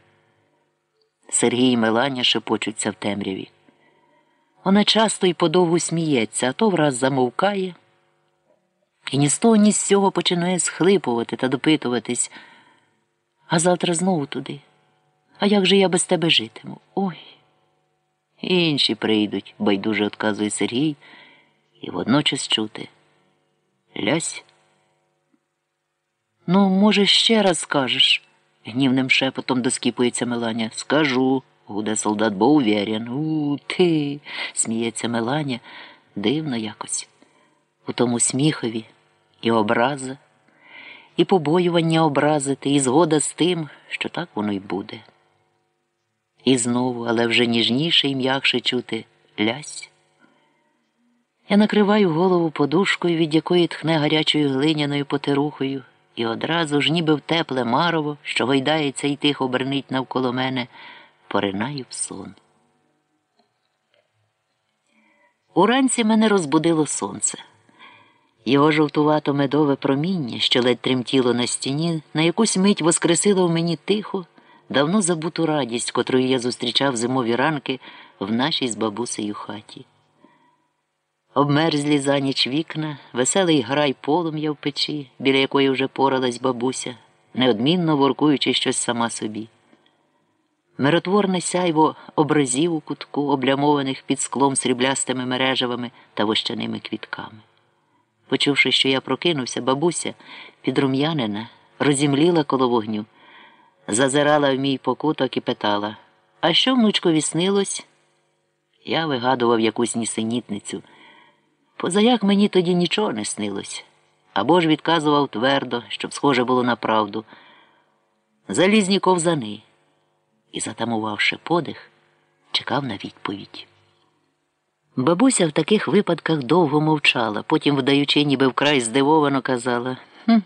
Сергій і Меланя шепочуться в темряві. Вона часто й подовгу сміється, а то враз замовкає. І ні з того, ні з цього починає схлипувати та допитуватись. А завтра знову туди. А як же я без тебе житиму? Ой. Інші прийдуть, байдуже отказує Сергій, і водночас чути. Лясь. Ну, може, ще раз скажеш, гнівним шепотом доскіпується Меланя. Скажу, гуде солдат, бо увірен. У ти, сміється Меланя, дивно якось. У тому сміхові і образа, і побоювання образити, і згода з тим, що так воно й буде. І знову, але вже ніжніше і м'якше чути лясь. Я накриваю голову подушкою, від якої тхне гарячою глиняною потерухою, і одразу ж, ніби в тепле марово, що гойдається і тихо бернить навколо мене, поринаю в сон. Уранці мене розбудило сонце. Його жовтувато медове проміння, що ледь тремтіло на стіні, на якусь мить воскресило в мені тихо, давно забуту радість, котрою я зустрічав зимові ранки в нашій з бабусею хаті. Обмерзлі за ніч вікна, веселий грай полум'я в печі, біля якої вже поралась бабуся, неодмінно воркуючи щось сама собі. Миротворне сяйво образів у кутку, облямованих під склом сріблястими мережевами та вощаними квітками. Почувши, що я прокинувся, бабуся, підрум'янена, розімліла коло вогню, зазирала в мій покуток і питала А що внучкові снилось? Я вигадував якусь нісенітницю. Позаяк мені тоді нічого не снилось, або ж відказував твердо, щоб схоже було на правду. Залізні ковзани і, затамувавши подих, чекав на відповідь. Бабуся в таких випадках довго мовчала, потім, вдаючи, ніби вкрай здивовано, казала «Хм,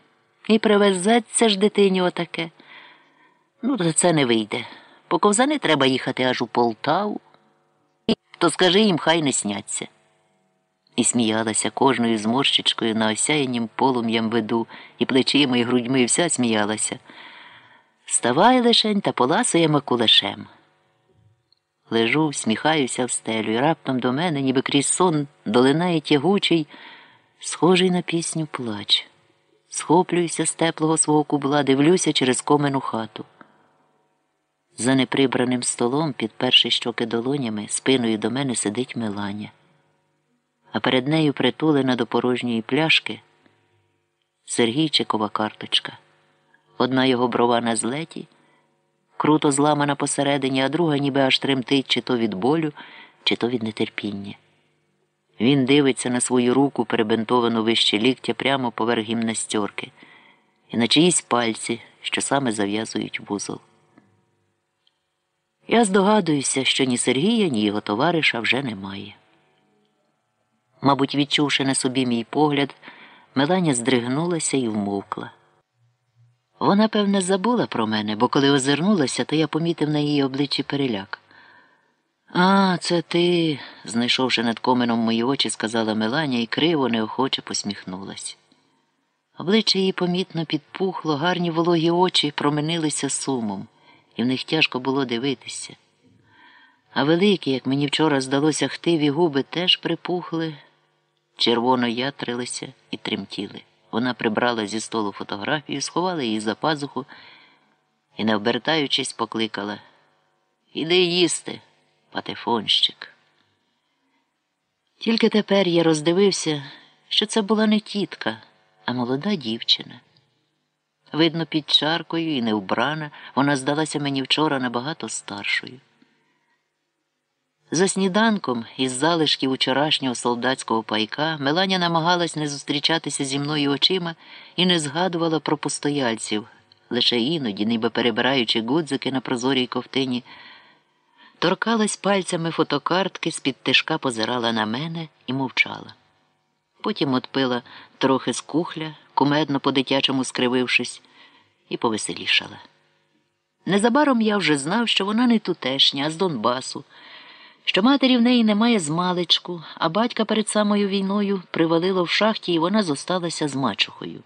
і привезеться ж дитині отаке. Ну, то це не вийде. По ковзани треба їхати аж у Полтаву. То скажи їм, хай не сняться. І сміялася кожною зморщичкою на осяяннім полум'ям виду, і плечима, і грудьми, вся сміялася. Ставай лишень та поласуємо кулешем. Лежу, всміхаюся в стелю, і раптом до мене, ніби крізь сон, долинає тягучий, схожий на пісню плач. Схоплююся з теплого свого кубла, дивлюся через комену хату. За неприбраним столом, підперши щоки долонями, спиною до мене сидить Меланя, а перед нею притулена до порожньої пляшки Сергійчикова карточка. Одна його брова на злеті, круто зламана посередині, а друга ніби аж тремтить чи то від болю, чи то від нетерпіння. Він дивиться на свою руку, перебинтовану вище ліктя прямо поверх гімнастерки, і на чиїсь пальці, що саме зав'язують вузол. Я здогадуюся, що ні Сергія, ні його товариша вже немає. Мабуть, відчувши на собі мій погляд, Меланя здригнулася і вмовкла. Вона, певне, забула про мене, бо коли озирнулася, то я помітив на її обличчі переляк. А, це ти, знайшовши над коменом мої очі, сказала Меланя і криво, неохоче посміхнулась. Обличчя її помітно підпухло, гарні вологі очі променилися сумом, і в них тяжко було дивитися. А великі, як мені вчора здалося, хтиві губи теж припухли, червоно ятрилися і тремтіли. Вона прибрала зі столу фотографію, сховала її за пазуху і, не обертаючись, покликала Іди їсти, патефонщик. Тільки тепер я роздивився, що це була не тітка, а молода дівчина. Видно, під чаркою і не вбрана, вона здалася мені вчора набагато старшою. За сніданком із залишків вчорашнього солдатського пайка Меланя намагалась не зустрічатися зі мною очима і не згадувала про постояльців, лише іноді, ніби перебираючи гудзики на прозорій ковтині, торкалась пальцями фотокартки, з-під тишка позирала на мене і мовчала. Потім отпила трохи з кухля, кумедно по дитячому скривившись, і повеселішала. Незабаром я вже знав, що вона не тутешня, а з Донбасу що матері в неї немає з маличку, а батька перед самою війною привалило в шахті, і вона зосталася з мачухою.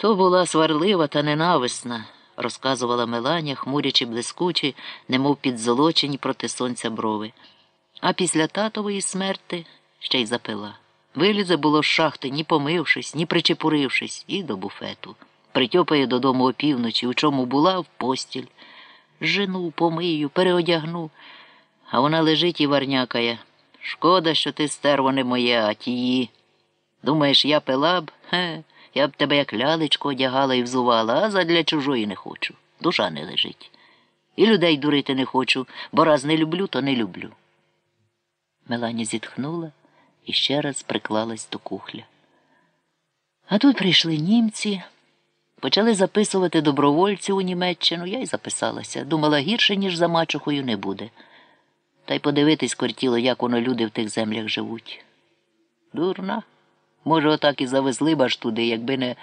То була сварлива та ненависна, розказувала Меланя, хмурячи блискучі, немов підзолочені проти сонця брови. А після татової смерти ще й запила. Вилізе було з шахти, ні помившись, ні причепурившись, і до буфету. Притьопає додому опівночі, у чому була в постіль. Жену, помию, переодягну. А вона лежить і варнякає. Шкода, що ти стерво не моє, а тії. Думаєш, я пила б? Хе, я б тебе як лялечко одягала і взувала, а задля чужої не хочу. Душа не лежить. І людей дурити не хочу, бо раз не люблю, то не люблю. Мелані зітхнула і ще раз приклалась до кухля. А тут прийшли німці, почали записувати добровольців у Німеччину, я й записалася. Думала, гірше, ніж за мачухою, не буде. Та й подивитись кортіло, як воно люди в тих землях живуть. Дурна. Може, отак і завезли б аж туди, якби не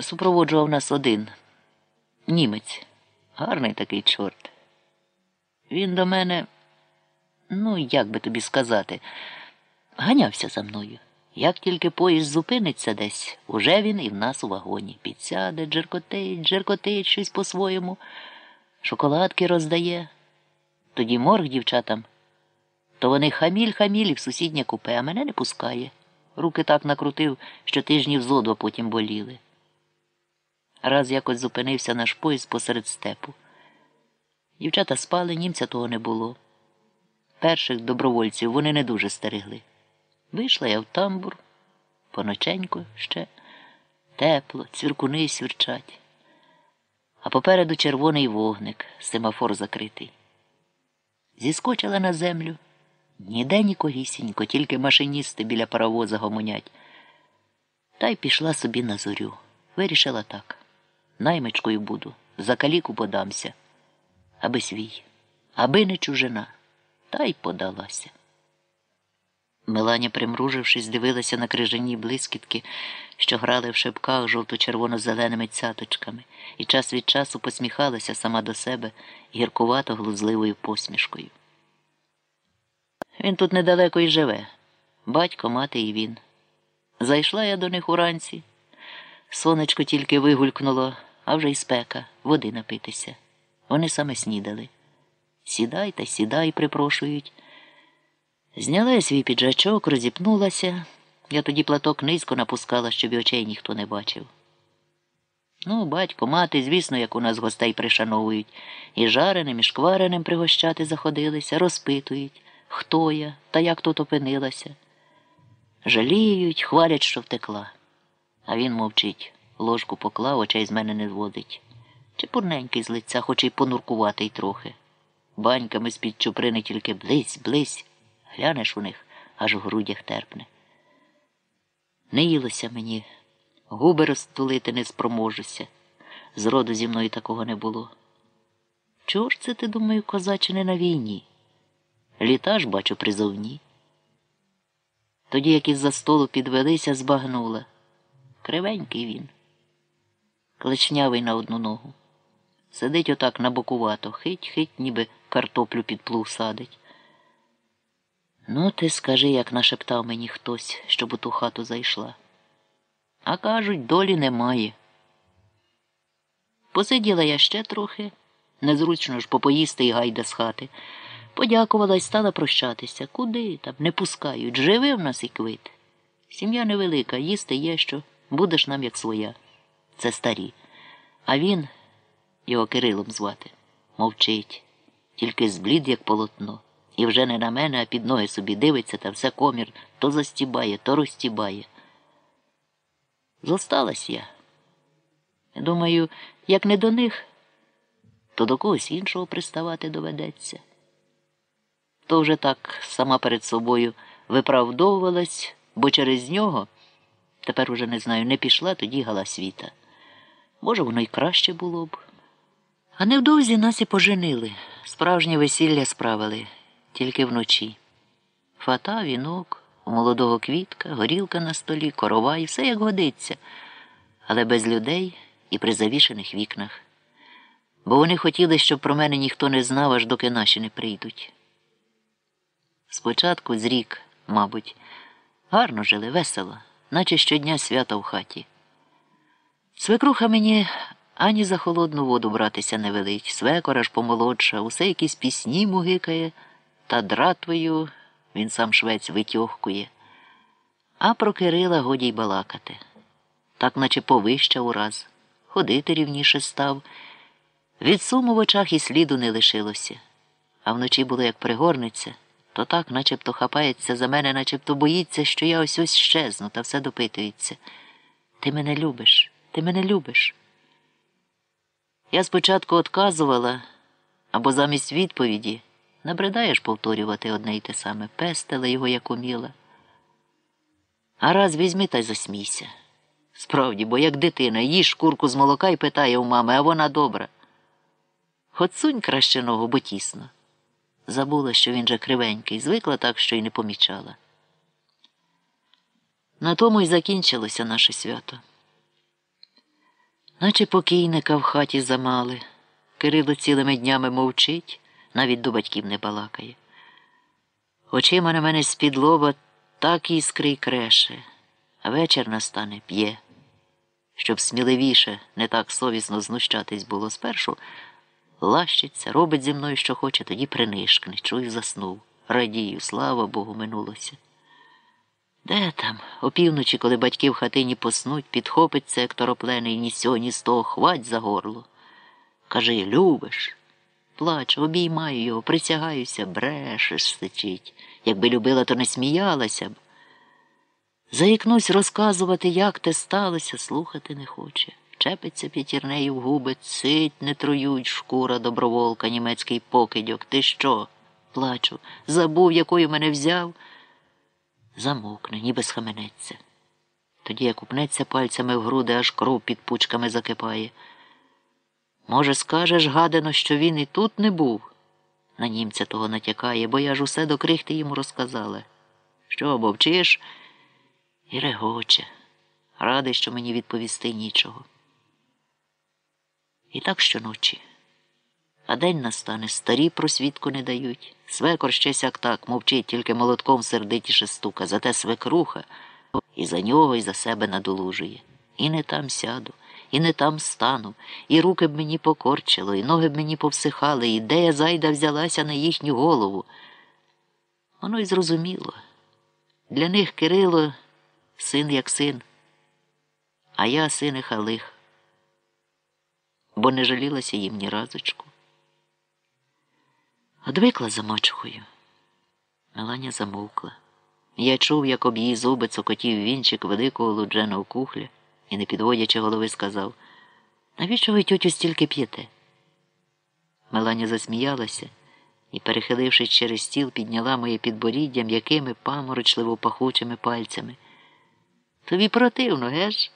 супроводжував нас один. Німець. Гарний такий чорт. Він до мене, ну, як би тобі сказати, ганявся за мною. Як тільки поїзд зупиниться десь, уже він і в нас у вагоні. Підсяде, джеркотить, джеркотить щось по-своєму, шоколадки роздає. Тоді морг дівчатам, то вони хаміль-хамілі в сусіднє купе, а мене не пускає. Руки так накрутив, що тижнів зо два потім боліли. Раз якось зупинився наш поїзд посеред степу. Дівчата спали, німця того не було. Перших добровольців вони не дуже стерегли. Вийшла я в тамбур, поноченько ще тепло, цвіркуни свірчать, а попереду червоний вогник, семафор закритий. Зіскочила на землю. Ніде нікогісінько, тільки машиністи біля паровоза гомонять. Та й пішла собі на зорю. Вирішила так. Наймичкою буду, за каліку подамся, аби свій, аби не чужина. Та й подалася. Меланя, примружившись, дивилася на крижані блискітки, що грали в шипках жовто-червоно-зеленими цяточками, і час від часу посміхалася сама до себе гіркувато глузливою посмішкою. Він тут недалеко й живе. Батько, мати і він. Зайшла я до них уранці. Сонечко тільки вигулькнуло, а вже й спека, води напитися. Вони саме снідали. Сідай та сідай, припрошують. Зняла я свій піджачок, розіпнулася. Я тоді платок низько напускала, щоб очей ніхто не бачив. Ну, батько, мати, звісно, як у нас гостей пришановують, і жареним, і шквареним пригощати заходилися, розпитують, хто я та як тут опинилася. Жаліють, хвалять, що втекла. А він мовчить, ложку поклав, очей з мене не зводить. Чепурненький з лиця, хоч і понуркуватий трохи. Баньками з-під чуприни тільки близь, близь. Глянеш у них, аж в грудях терпне. Не їлося мені, губи розтулити не спроможуся. Зроду зі мною такого не було. Чого ж це, ти, думаю, козаче, не на війні? Літа ж, бачу, призовні. Тоді, як із за столу підвелися, збагнула. Кривенький він, клечнявий на одну ногу. Сидить отак набокувато, хить-хить, ніби картоплю під плуг садить. Ну, ти скажи, як нашептав мені хтось, щоб у ту хату зайшла. А кажуть, долі немає. Посиділа я ще трохи, незручно ж попоїсти і гайда з хати. Подякувала і стала прощатися. Куди там не пускають. Живи в нас і квит. Сім'я невелика, їсти є що, будеш нам як своя. Це старі. А він, його Кирилом звати, мовчить, тільки зблід, як полотно. І вже не на мене, а під ноги собі дивиться та все комір то застібає, то розстібає. Зосталась я. Думаю, як не до них, то до когось іншого приставати доведеться. То вже так сама перед собою виправдовувалась, бо через нього, тепер уже не знаю, не пішла тоді гала світа. Може, воно й краще було б. А невдовзі нас і поженили, справжнє весілля справили тільки вночі. Фата, вінок, у молодого квітка, горілка на столі, корова і все як годиться, але без людей і при завішених вікнах. Бо вони хотіли, щоб про мене ніхто не знав, аж доки наші не прийдуть. Спочатку з рік, мабуть, гарно жили, весело, наче щодня свято в хаті. Свекруха мені ані за холодну воду братися не велить, свекор аж помолодша, усе якісь пісні мугикає та дратвою він сам швець витьохкує. А про Кирила годі й балакати. Так наче повищав ураз, ходити рівніше став. Від суму в очах і сліду не лишилося. А вночі було, як пригорнеться, то так, начебто хапається за мене, начебто боїться, що я ось ось щезну, та все допитується. Ти мене любиш, ти мене любиш. Я спочатку отказувала або замість відповіді. Набридаєш повторювати одне й те саме, пестила його, як уміла. А раз візьми та й засмійся. Справді, бо як дитина їж шкурку з молока і питає у мами, а вона добра. Хоцунь краще ногу, бо тісно. Забула, що він же кривенький, звикла так, що й не помічала. На тому й закінчилося наше свято. Наче покійника в хаті замали. Кирило цілими днями мовчить навіть до батьків не балакає. Очима на мене з-під лоба так іскри й креше, а вечір настане п'є. Щоб сміливіше, не так совісно знущатись було спершу, лащиться, робить зі мною, що хоче, тоді принишкне, чую, заснув. Радію, слава Богу, минулося. Де там, опівночі, коли батьки в хатині поснуть, підхопиться, як тороплений ні сьо, ні того, хвать за горло. Каже, любиш плачу, обіймаю його, присягаюся, брешеш, стечить. Якби любила, то не сміялася б. Заїкнусь розказувати, як те сталося, слухати не хоче. Чепиться п'ятірнею в губи, цить не трують, шкура доброволка, німецький покидьок. Ти що? Плачу. Забув, якою мене взяв. Замовкне, ніби схаменеться. Тоді як упнеться пальцями в груди, аж кров під пучками закипає. Може, скажеш, гадано, що він і тут не був? На німця того натякає, бо я ж усе до крихти йому розказала. Що, мовчиш? І регоче, радий, що мені відповісти нічого. І так щоночі. А день настане, старі просвідку не дають. Свекор ще сяк так мовчить, тільки молотком сердитіше стука, зате свекруха і за нього, і за себе надолужує. І не там сяду, і не там стану, і руки б мені покорчило, і ноги б мені повсихали, і де я зайда взялася на їхню голову. Воно й зрозуміло. Для них Кирило син як син, а я син халих, бо не жалілася їм ні разочку. Одвикла за мачухою. Меланя замовкла. Я чув, як об її зуби цокотів вінчик великого лудженого кухля і, не підводячи голови, сказав навіщо ви, тьотю, стільки п'єте? Меланя засміялася і, перехилившись через стіл, підняла моє підборіддя м'якими паморочливо пахучими пальцями. Тобі противно, геш?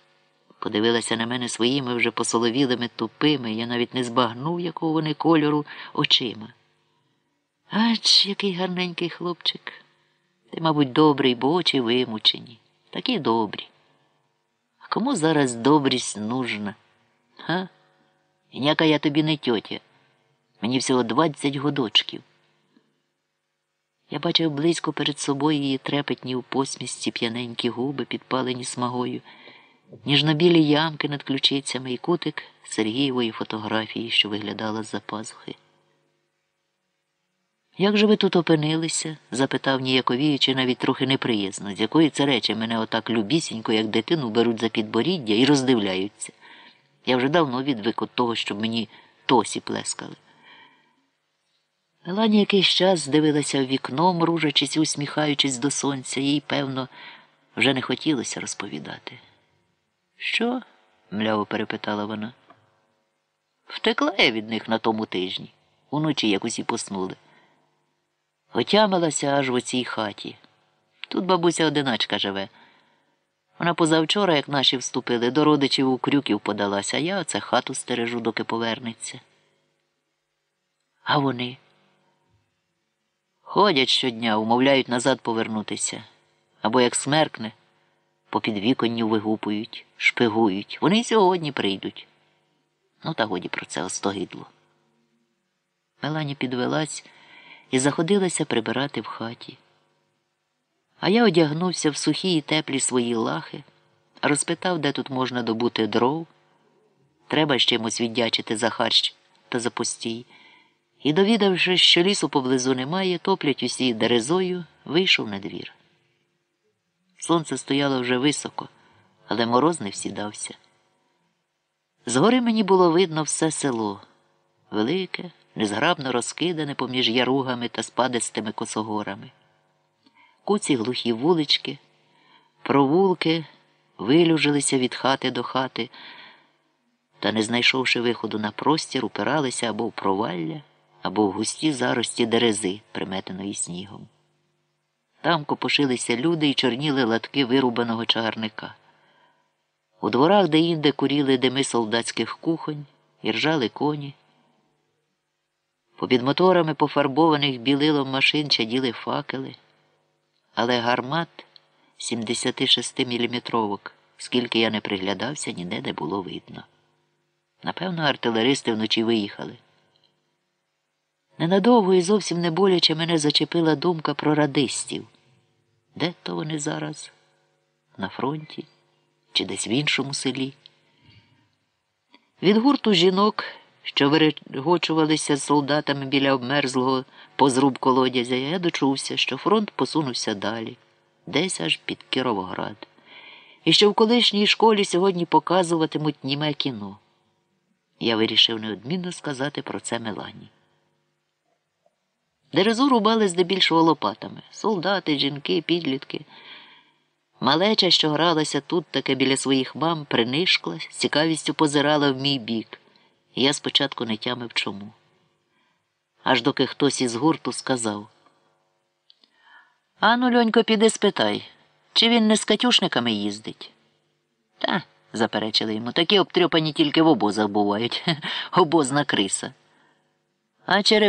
Подивилася на мене своїми вже посоловілими тупими, я навіть не збагнув, якого вони кольору очима. Ач, який гарненький хлопчик. Ти, мабуть, добрий, бо очі вимучені. Такі добрі. Кому зараз добрість нужна? Га? Ніяка я тобі не тьотя. Мені всього двадцять годочків. Я бачив близько перед собою її трепетні у посмісті п'яненькі губи, підпалені смагою, ніжнобілі ямки над ключицями і кутик Сергієвої фотографії, що виглядала з-за пазухи. Як же ви тут опинилися? запитав ніяковіючи навіть трохи неприязно, з якої це речі мене отак любісінько, як дитину, беруть за підборіддя і роздивляються. Я вже давно відвик від того, щоб мені тосі плескали. Мелані якийсь час здивилася в вікно, мружачись і усміхаючись до сонця, їй, певно, вже не хотілося розповідати. Що? мляво перепитала вона. Втекла я від них на тому тижні, уночі як усі поснули. Отямилася аж в оцій хаті. Тут бабуся одиначка живе. Вона позавчора, як наші вступили, до родичів у крюків подалася, а я оце хату стережу, доки повернеться. А вони ходять щодня, умовляють назад повернутися. Або як смеркне, по підвіконню вигупують, шпигують. Вони й сьогодні прийдуть. Ну, та годі про це остогидло. Мелані підвелась і заходилася прибирати в хаті. А я одягнувся в сухі і теплі свої лахи, розпитав, де тут можна добути дров. Треба з чимось віддячити за харч та за постій. І, довідавшись, що лісу поблизу немає, топлять усі дерезою, вийшов на двір. Сонце стояло вже високо, але мороз не всідався. Згори мені було видно все село велике незграбно розкидане поміж яругами та спадистими косогорами. Куці глухі вулички, провулки вилюжилися від хати до хати, та, не знайшовши виходу на простір, упиралися або в провалля, або в густі зарості дерези, приметеної снігом. Там копошилися люди і чорніли латки вирубаного чагарника. У дворах де інде куріли дими солдатських кухонь і ржали коні. Попід моторами пофарбованих білилом машин чаділи факели, але гармат 76-мм, скільки я не приглядався, ніде не було видно. Напевно, артилеристи вночі виїхали. Ненадовго і зовсім не боляче мене зачепила думка про радистів. Де то вони зараз? На фронті чи десь в іншому селі? Від гурту жінок що вирегочувалися з солдатами біля обмерзлого позруб колодязя, я дочувся, що фронт посунувся далі, десь аж під Кіровоград, і що в колишній школі сьогодні показуватимуть німе кіно. Я вирішив неодмінно сказати про це Мелані. Дерезу рубали здебільшого лопатами солдати, жінки, підлітки. Малеча, що гралася тут таке біля своїх мам, принишкла, з цікавістю позирала в мій бік. Я спочатку не тямив чому. аж доки хтось із гурту сказав. Ану, льонько, піди спитай, чи він не з катюшниками їздить? Та, заперечили йому, такі обтрьопані тільки в обозах бувають. Обозна криса. А черев